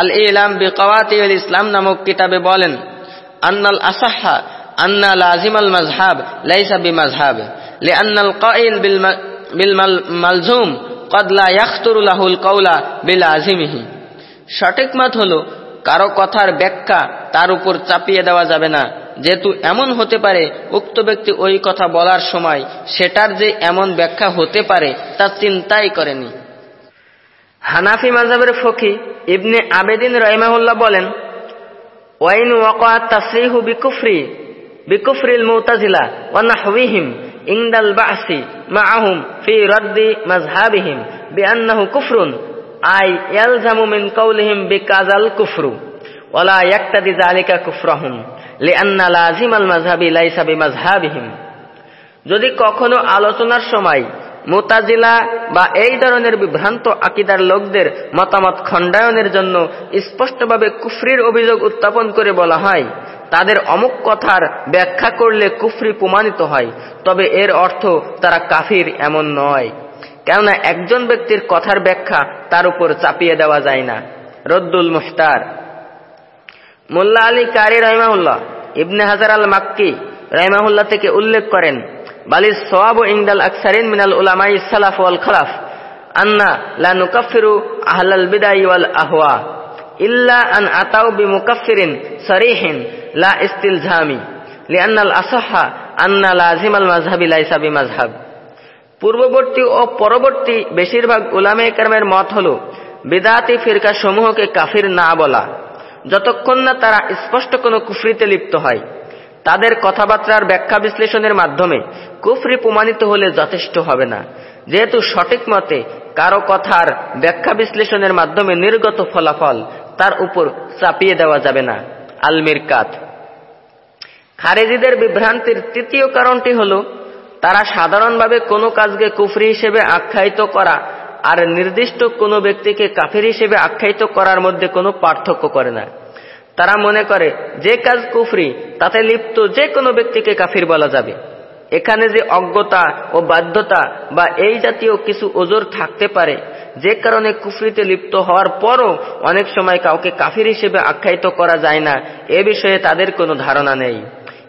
S1: আল ইলাম বিকাওয়াতিউল ইসলাম নামক কিতাবে বলেন, আন্নাল আসাহা আন্না লাজিম আল মজহাব লাইসা বি লে আন্নাল কাইল বিল বিল মালজুম কদ লা ইখতুরু লাহুল কওলা বিল আজিমিহি সঠিক মত হলো, কারও কথার ব্যাখ্যা তার উপর চাপিয়ে দেওয়া যাবে না। যেহেতু এমন হতে পারে, উক্ত ব্যক্তি ওই কথা বলার সময় সেটার যে এমন ব্যাখ্যা হতে পারে, তা চিন্তাই করেনি। হানাফি মাজাবের ফকি ইবনে আবেদিন রহিমাহুল্লাহ বলেন, ওয়াইন ওয়াকাত তাসরিহু বিকুফরি, বিকুফরিল মুতাজিলা ওয়া নাহওয়িহিম ইনদাল বাসি মাআহুম ফি রাদ্দি মাযহাবিহিম বিআন্নাহু কুফরুন, আই ইয়ালজামু মিন কাওলিহিম বিকাজাল কুফরু ওয়ালা ইয়াক্তাদি যালিকা কুফরাহুম, লিআন্না লাজিমাল মাযহাবি লাইসা বিমাযহাবিহিম। যদি কখনো আলোচনার সময় মোতাজিলা বা এই ধরনের বিভ্রান্ত আকিদার লোকদের মতামত খণ্ডায়নের জন্য স্পষ্টভাবে কুফরির অভিযোগ উত্থাপন করে বলা হয়। তাদের অমুক কথার ব্যাখ্যা করলে কুফরি প্রমাণিত হয়, তবে এর অর্থ তারা কাফির এমন নয়। কেননা একজন ব্যক্তির কথার ব্যাখ্যা তার উপর চাপিয়ে দেওয়া যায় না। রদ্দুল মুহতার মোল্লা আলী কারি রহমাউল্লাহ ইবনে হাজার আল মাক্কি রহমাহুল্লাহ থেকে উল্লেখ করেন বালিস সোয়াব ইংদাল আকসারিন মিনাল উলামাই সালাফ ওয়াল খালাফ। আন্না লা নুকাফিরু আহলাল বিদাই ওয়াল আহওয়া। ইল্লা আন আতাউ বিমুকাফিরিন সরিহিন লা ইস্তিলঝামি। লিআন্নাল আসাহা আন্না লাজিমাল মাযহাবি লাইসা বিমাযহাব। পূর্ববর্তী ও পরবর্তী বেশিরভাগ উলামে কেরামের মত হল, বিদাতি ফিরকা সমূহকে কাফির না বলা। যতক্ষণ না তারা স্পষ্ট কোনো কুফরিতে লিপ্ত হয়। তাদের কথাবার্তার ব্যাখ্যা বিশ্লেষণের মাধ্যমে কুফরি প্রমাণিত হলে যথেষ্ট হবে না। যেহেতু সঠিক মতে কারও কথার ব্যাখ্যা বিশ্লেষণের মাধ্যমে নির্গত ফলাফল তার উপর চাপিয়ে দেওয়া যাবে না। আলমির কাত খারেজিদের বিভ্রান্তির তৃতীয় কারণটি হল, তারা সাধারণভাবে কোনো কাজকে কুফরি হিসেবে আখ্যায়িত করা আর নির্দিষ্ট কোনো ব্যক্তিকে কাফের হিসেবে আখ্যায়িত করার মধ্যে কোনো পার্থক্য করে না। তারা মনে করে, যে কাজ কুফরি, তাতে লিপ্ত যে কোনো ব্যক্তিকে কাফির বলা যাবে। এখানে যে অজ্ঞতা ও বাধ্যতা বা এই জাতীয় কিছু ওজোর থাকতে পারে, যে কারণে কুফরিতে লিপ্ত হওয়ার পরও অনেক সময় কাউকে কাফির হিসেবে আখ্যায়িত করা যায় না, এ বিষয়ে তাদের কোনো ধারণা নেই।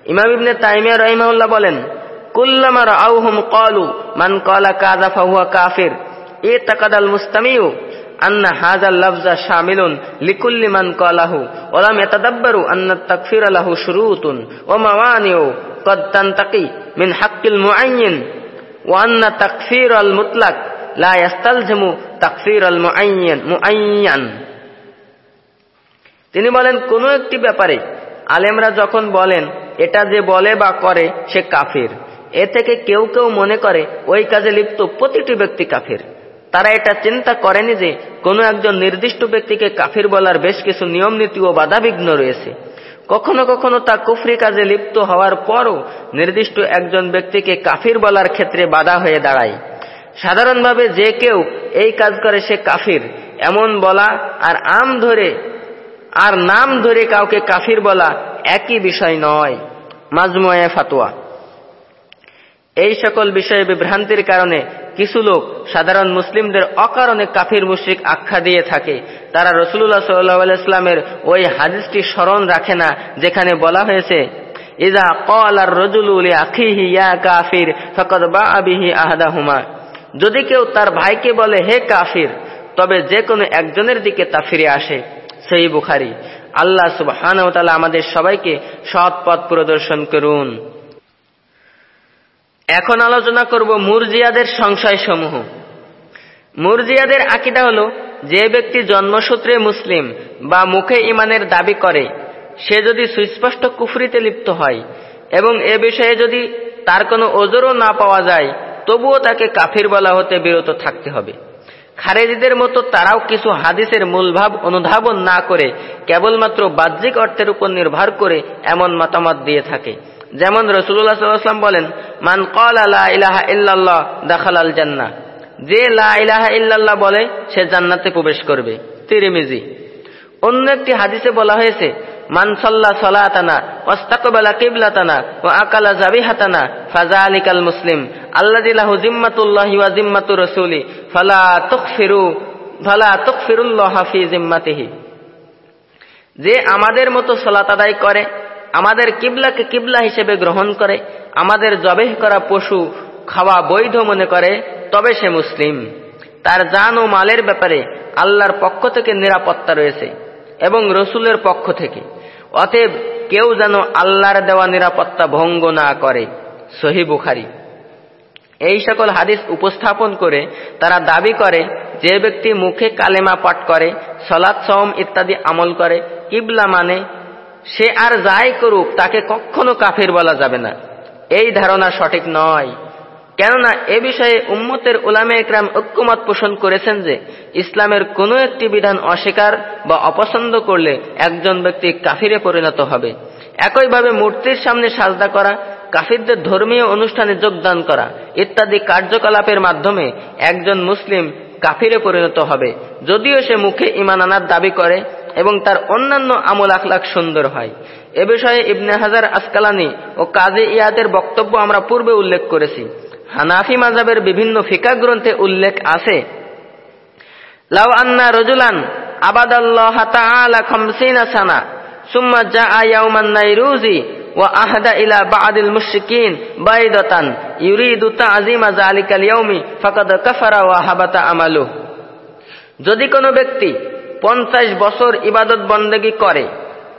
S1: ইমাম ইবনে তাইমিয়া রহিমাউল্লাহ বলেন, কুল্লামা রাআউহুম ক্বালু, মান ক্বালা কাযা ফাহুয়া কাফির। এ তাকাদাল মুস্তামিউ أن هذا اللفظ شامل لكل من قاله ولم يتدبروا أن التكفير له شروط وموانع قد تنتقي من حق المعين وأن تكفير المطلق لا يستلزم تكفير المعين معين তিনি বলেন কোন একটি ব্যাপারে আলেমরা যখন বলেন এটা যে বলে বা করে সে কাফির এ থেকে কেউ কেউ মনে করে ওই কাজে লিপ্ত প্রতিটি ব্যক্তি কাফির তারা এটা চিন্তা করেনি যে কোনো একজন নির্দিষ্ট ব্যক্তিকে কাফির বলার বেশ কিছু নিয়ম নীতি ও বাধাবিঘ্ন রয়েছে। কখনো কখনো তা কুফরি কাজে লিপ্ত হওয়ার পরও নির্দিষ্ট একজন ব্যক্তিকে কাফির বলার ক্ষেত্রে বাধা হয়ে দাঁড়ায়। সাধারণভাবে যে কেউ এই কাজ করে সে কাফির। এমন বলা আর আম ধরে, আর নাম ধরে কাউকে কাফির বলা একই বিষয় নয়। মাজমুয়া ফাতোয়া এই সকল বিষয়ে বিভ্রান্তির কারণে কিছু লোক সাধারণ মুসলিমদের অকারণে কাফির মুশ্রিক আখ্যা দিয়ে থাকে। তারা রসুল্লাহ সাল্লাহ ইসলামের ওই হাদিসটি স্মরণ রাখে না, যেখানে বলা হয়েছে ইদা কল আর রজুল আখিহি ইয়া কাফির ফকত বা আবিহি আহাদাহুমা। যদি কেউ তার ভাইকে বলে, হে কাফির, তবে যে কোনো একজনের দিকে তা ফিরে আসে। সেই বুখারি। আল্লাহ সুবহান আমাদের সবাইকে সৎ পথ প্রদর্শন করুন। এখন আলোচনা করব মুরজিয়াদের সংশয় সমূহ মুরজিয়াদের আকিদা হল, যে ব্যক্তি জন্মসূত্রে মুসলিম বা মুখে ইমানের দাবি করে, সে যদি সুস্পষ্ট কুফরিতে লিপ্ত হয় এবং এ বিষয়ে যদি তার কোনো ওজোরও না পাওয়া যায়, তবুও তাকে কাফির বলা হতে বিরত থাকতে হবে। খারেজিদের মতো তারাও কিছু হাদিসের মূলভাব অনুধাবন না করে কেবলমাত্র বাহ্যিক অর্থের উপর নির্ভর করে এমন মতামত দিয়ে থাকে। যেমন রসুল্লাহ সাল্লাম বলেন, মান কল ইলাহা জান্না যে লা ইলাহা ইল্লাল্লাহ বলে, সে জান্নাতে প্রবেশ করবে। তিরিমিজি। অন্য একটি হাদিসে বলা হয়েছে, মান সাল্লা সলাতানা ওয়াস্তাকবালা কিবলাতানা ও আকালা জাবিহাতানা ফাজা আলিকাল মুসলিম আল্লাহ জিম্মাতুল্লাহি ওয়া জিম্মাতু রসুলি, ফালা তুকফিরু ফালা তুকফিরুল্লাহ ফি জিম্মাতিহি যে আমাদের মতো সলাত আদায় করে আমাদের কিবলাকে কিবলা হিসেবে গ্রহণ করে, আমাদের জবেহ করা পশু খাওয়া বৈধ মনে করে, তবে সে মুসলিম। তার জান ও মালের ব্যাপারে আল্লাহর পক্ষ থেকে নিরাপত্তা রয়েছে এবং রসুলের পক্ষ থেকে। অতএব কেউ যেন আল্লাহর দেওয়া নিরাপত্তা ভঙ্গ না করে, সহি বুখারি। এই সকল হাদিস উপস্থাপন করে তারা দাবি করে, যে ব্যক্তি মুখে কালেমা পাঠ করে সলাৎ সম ইত্যাদি আমল করে, কিবলা মানে সে আর যাই করুক, তাকে কখনো কাফির বলা যাবে না। এই ধারণা সঠিক নয়। কেননা এ বিষয়ে উম্মতের উলামে একরাম ঐক্যমত পোষণ করেছেন যে, ইসলামের কোনো একটি বিধান অস্বীকার বা অপছন্দ করলে একজন ব্যক্তি কাফিরে পরিণত হবে। একইভাবে মূর্তির সামনে সাজদা করা, কাফিরদের ধর্মীয় অনুষ্ঠানে যোগদান করা ইত্যাদি কার্যকলাপের মাধ্যমে একজন মুসলিম কাফিরে পরিণত হবে। যদিও সে মুখে ইমান আনার দাবি করে এবং তার অন্যান্য আমল আখলাখ সুন্দর হয়। এ বিষয়ে ইবনে হাজার আসকালানি ও কাজী ইয়াদের বক্তব্য আমরা পূর্বে উল্লেখ করেছি। হানাফি মাজাবের বিভিন্ন ফিকা গ্রন্থে উল্লেখ আছে, লাউ আন্না রজুলান ওয়া হাবাতা আমালু যদি কোনো ব্যক্তি পঞ্চাশ বছর ইবাদত বন্দেগী করে।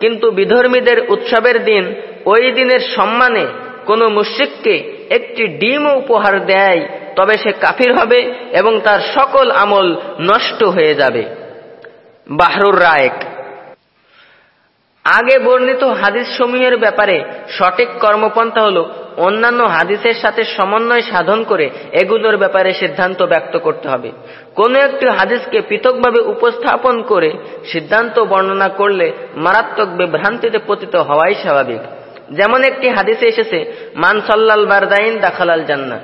S1: কিন্তু বিধর্মীদের উৎসবের দিন, ওই দিনের সম্মানে কোনো মুশ্রিককে একটি ডিম উপহার দেয়, তবে সে কাফির হবে এবং তার সকল আমল নষ্ট হয়ে যাবে। বাহরুর রায়েক। আগে বর্ণিত হাদিস সমূহের ব্যাপারে সঠিক কর্মপন্থা হল অন্যান্য হাদিসের সাথে সমন্বয় সাধন করে এগুলোর ব্যাপারে সিদ্ধান্ত ব্যক্ত করতে হবে। কোন একটি হাদিসকে পৃথকভাবে উপস্থাপন করে সিদ্ধান্ত বর্ণনা করলে মারাত্মক বিভ্রান্তিতে পতিত হওয়াই স্বাভাবিক। যেমন একটি হাদিসে এসেছে, মান সাল্লাল বারদাইন দাখালাল জান্না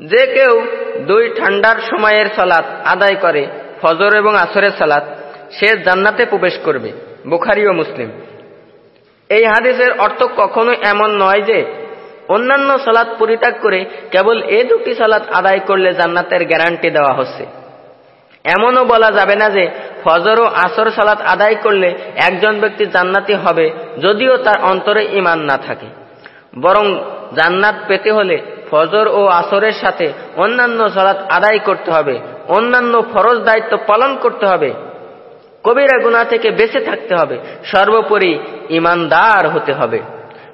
S1: যে কেউ দুই ঠান্ডার সময়ের সালাত আদায় করে, ফজর এবং আসরের সালাত, সে জান্নাতে প্রবেশ করবে। বুখারি ও মুসলিম। এই হাদিসের অর্থ কখনো এমন নয় যে অন্যান্য সালাত পরিত্যাগ করে কেবল এ দুটি সালাত আদায় করলে জান্নাতের গ্যারান্টি দেওয়া হচ্ছে। এমনও বলা যাবে না যে ফজর ও আসর সালাত আদায় করলে একজন ব্যক্তি জান্নাতি হবে যদিও তার অন্তরে ইমান না থাকে। বরং জান্নাত পেতে হলে ফজর ও আসরের সাথে অন্যান্য সালাত আদায় করতে হবে, অন্যান্য ফরজ দায়িত্ব পালন করতে হবে। কবিরা গুণা থেকে বেঁচে থাকতে হবে। সর্বোপরি ইমানদার হতে হবে।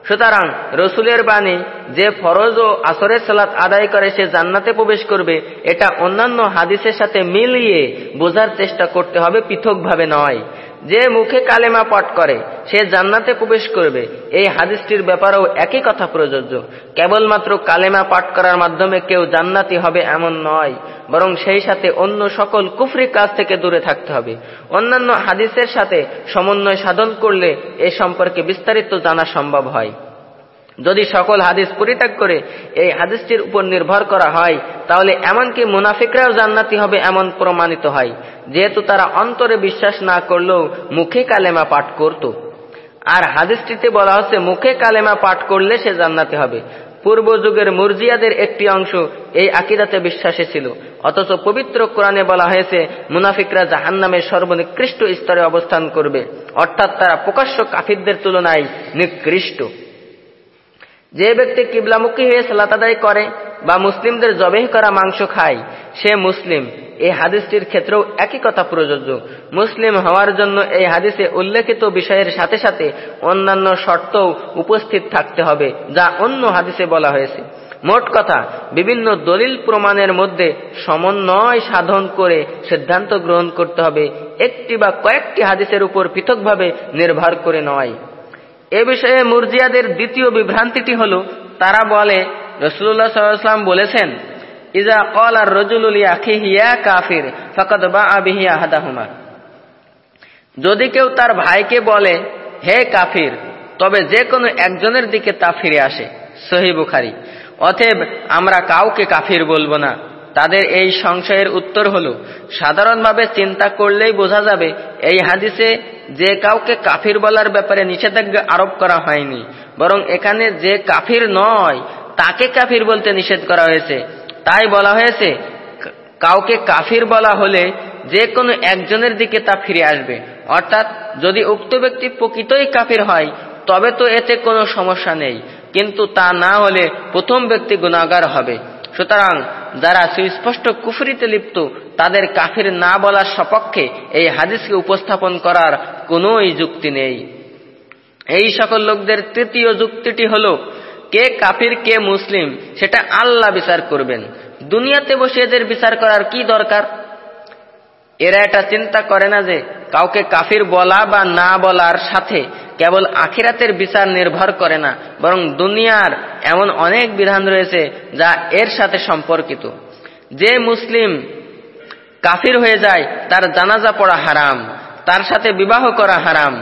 S1: সুতরাং রসুলের বাণী, যে ফরজ ও আসরের সালাত আদায় করে সে জান্নাতে প্রবেশ করবে, এটা অন্যান্য হাদিসের সাথে মিলিয়ে বোঝার চেষ্টা করতে হবে পৃথকভাবে নয়। যে মুখে কালেমা পাঠ করে, সে জান্নাতে প্রবেশ করবে। এই হাদিসটির ব্যাপারেও একই কথা প্রযোজ্য। কেবলমাত্র কালেমা পাঠ করার মাধ্যমে কেউ জান্নাতি হবে এমন নয়, বরং সেই সাথে অন্য সকল কুফরি কাজ থেকে দূরে থাকতে হবে। অন্যান্য হাদিসের সাথে সমন্বয় সাধন করলে এ সম্পর্কে বিস্তারিত জানা সম্ভব হয়। যদি সকল হাদিস পরিত্যাগ করে এই হাদিসটির উপর নির্ভর করা হয়, তাহলে এমনকি মুনাফিকরাও জান্নাতি হবে এমন প্রমাণিত হয়, যেহেতু তারা অন্তরে বিশ্বাস না করলেও মুখে কালেমা পাঠ করত। আর হাদিসটিতে বলা হচ্ছে, মুখে কালেমা পাঠ করলে সে জান্নাতি হবে। পূর্ব যুগের মুরজিয়াদের একটি অংশ এই আকিদাতে বিশ্বাসী ছিল। অথচ পবিত্র কোরআনে বলা হয়েছে, মুনাফিকরা জাহান নামের সর্বনিকৃষ্ট স্তরে অবস্থান করবে। অর্থাৎ তারা প্রকাশ্য কাফিরদের তুলনায় নিকৃষ্ট। যে ব্যক্তি কিবলামুখী হয়ে সালাত আদায় করে বা মুসলিমদের জবেহ করা মাংস খায়, সে মুসলিম। এই হাদিসটির ক্ষেত্রেও একই কথা প্রযোজ্য। মুসলিম হওয়ার জন্য এই হাদিসে উল্লেখিত বিষয়ের সাথে সাথে অন্যান্য শর্তও উপস্থিত থাকতে হবে, যা অন্য হাদিসে বলা হয়েছে। মোট কথা, বিভিন্ন দলিল প্রমাণের মধ্যে সমন্বয় সাধন করে সিদ্ধান্ত গ্রহণ করতে হবে, একটি বা কয়েকটি হাদিসের উপর পৃথকভাবে নির্ভর করে নয়। এ বিষয়ে মুরজিয়াদের দ্বিতীয় বিভ্রান্তিটি হল, তারা বলে রসুল্লাহ সাল্লাম বলেছেন ইজা কল আর রজুল হিয়া কাফির ফকত বা আবিহি আহাদাহুমা। যদি কেউ তার ভাইকে বলে, হে কাফির, তবে যে কোনো একজনের দিকে তা ফিরে আসে। সহি বুখারি। অতএব আমরা কাউকে কাফির বলব না। তাদের এই সংশয়ের উত্তর হল, সাধারণভাবে চিন্তা করলেই বোঝা যাবে, এই হাদিসে যে কাউকে কাফির বলার ব্যাপারে নিষেধাজ্ঞা আরোপ করা হয়নি, বরং এখানে যে কাফির নয়, তাকে কাফির বলতে নিষেধ করা হয়েছে। তাই বলা হয়েছে, কাউকে কাফির বলা হলে যে কোনো একজনের দিকে তা ফিরে আসবে। অর্থাৎ, যদি উক্ত ব্যক্তি প্রকৃতই কাফির হয়, তবে তো এতে কোনো সমস্যা নেই, কিন্তু তা না হলে প্রথম ব্যক্তি গুণাগার হবে। সুতরাং যারা সুস্পষ্ট কুফরিতে লিপ্ত, তাদের কাফির না বলার সপক্ষে এই হাদিসকে উপস্থাপন করার কোন যুক্তি নেই। এই সকল লোকদের তৃতীয় যুক্তিটি হল, কে কাফির, কে মুসলিম, সেটা আল্লাহ বিচার করবেন। দুনিয়াতে বসে এদের বিচার করার কি দরকার? এরা এটা চিন্তা করে না যে কাউকে কাফির বলা বা না বলার সাথে কেবল আখিরাতের বিচার নির্ভর করে না, বরং দুনিয়ার এমন অনেক বিধান রয়েছে যা এর সাথে সম্পর্কিত। যে মুসলিম কাফির হয়ে যায়, তার জানাজা পড়া হারাম, তার সাথে বিবাহ করা হারাম,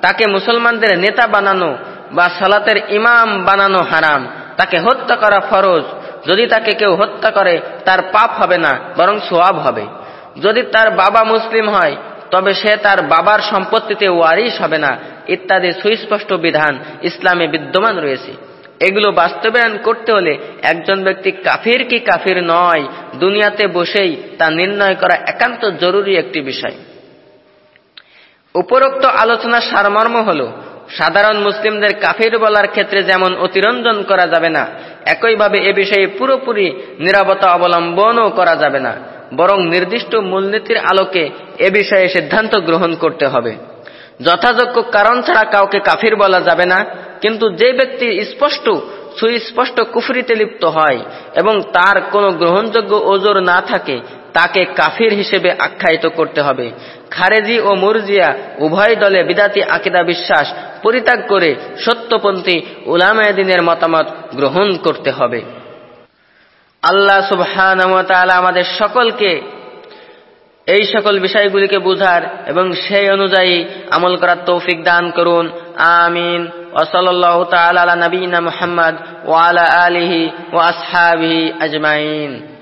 S1: তাকে মুসলমানদের নেতা বানানো বা সালাতের ইমাম বানানো হারাম, তাকে হত্যা করা ফরজ। যদি তাকে কেউ হত্যা করে, তার পাপ হবে না, বরং সোয়াব হবে। যদি তার বাবা মুসলিম হয়, তবে সে তার বাবার সম্পত্তিতে ওয়ারিস হবে না, ইত্যাদি সুস্পষ্ট বিধান ইসলামে বিদ্যমান রয়েছে। এগুলো বাস্তবায়ন করতে হলে একজন ব্যক্তি কাফির কি কাফির নয়, দুনিয়াতে বসেই তা নির্ণয় করা একান্ত জরুরি একটি বিষয়। উপরোক্ত আলোচনার সারমর্ম হল, সাধারণ মুসলিমদের কাফির বলার ক্ষেত্রে যেমন অতিরঞ্জন করা যাবে না, একইভাবে এ বিষয়ে পুরোপুরি নিরাপত্তা অবলম্বনও করা যাবে না। বরং নির্দিষ্ট মূলনীতির আলোকে এ বিষয়ে সিদ্ধান্ত গ্রহণ করতে হবে। যথাযোগ্য কারণ ছাড়া কাউকে কাফির বলা যাবে না, কিন্তু যে ব্যক্তি স্পষ্ট, সুস্পষ্ট কুফরিতে লিপ্ত হয় এবং তার কোনো গ্রহণযোগ্য ওজোর না থাকে, তাকে কাফির হিসেবে আখ্যায়িত করতে হবে। খারেজি ও মুরজিয়া উভয় দলে বিদাতি আকিদা বিশ্বাস পরিত্যাগ করে সত্যপন্থী উলামায়দিনের মতামত গ্রহণ করতে হবে। আল্লাহ সুবহান আমাদের সকলকে এই সকল বিষয়গুলিকে বুঝার এবং সেই অনুযায়ী আমল করার তৌফিক দান করুন। আমিন। ওসল্লাহ তালা নবীনা মোহাম্মদ ওয়ালা আলিহি ও আসহাবিহি আজমাইন।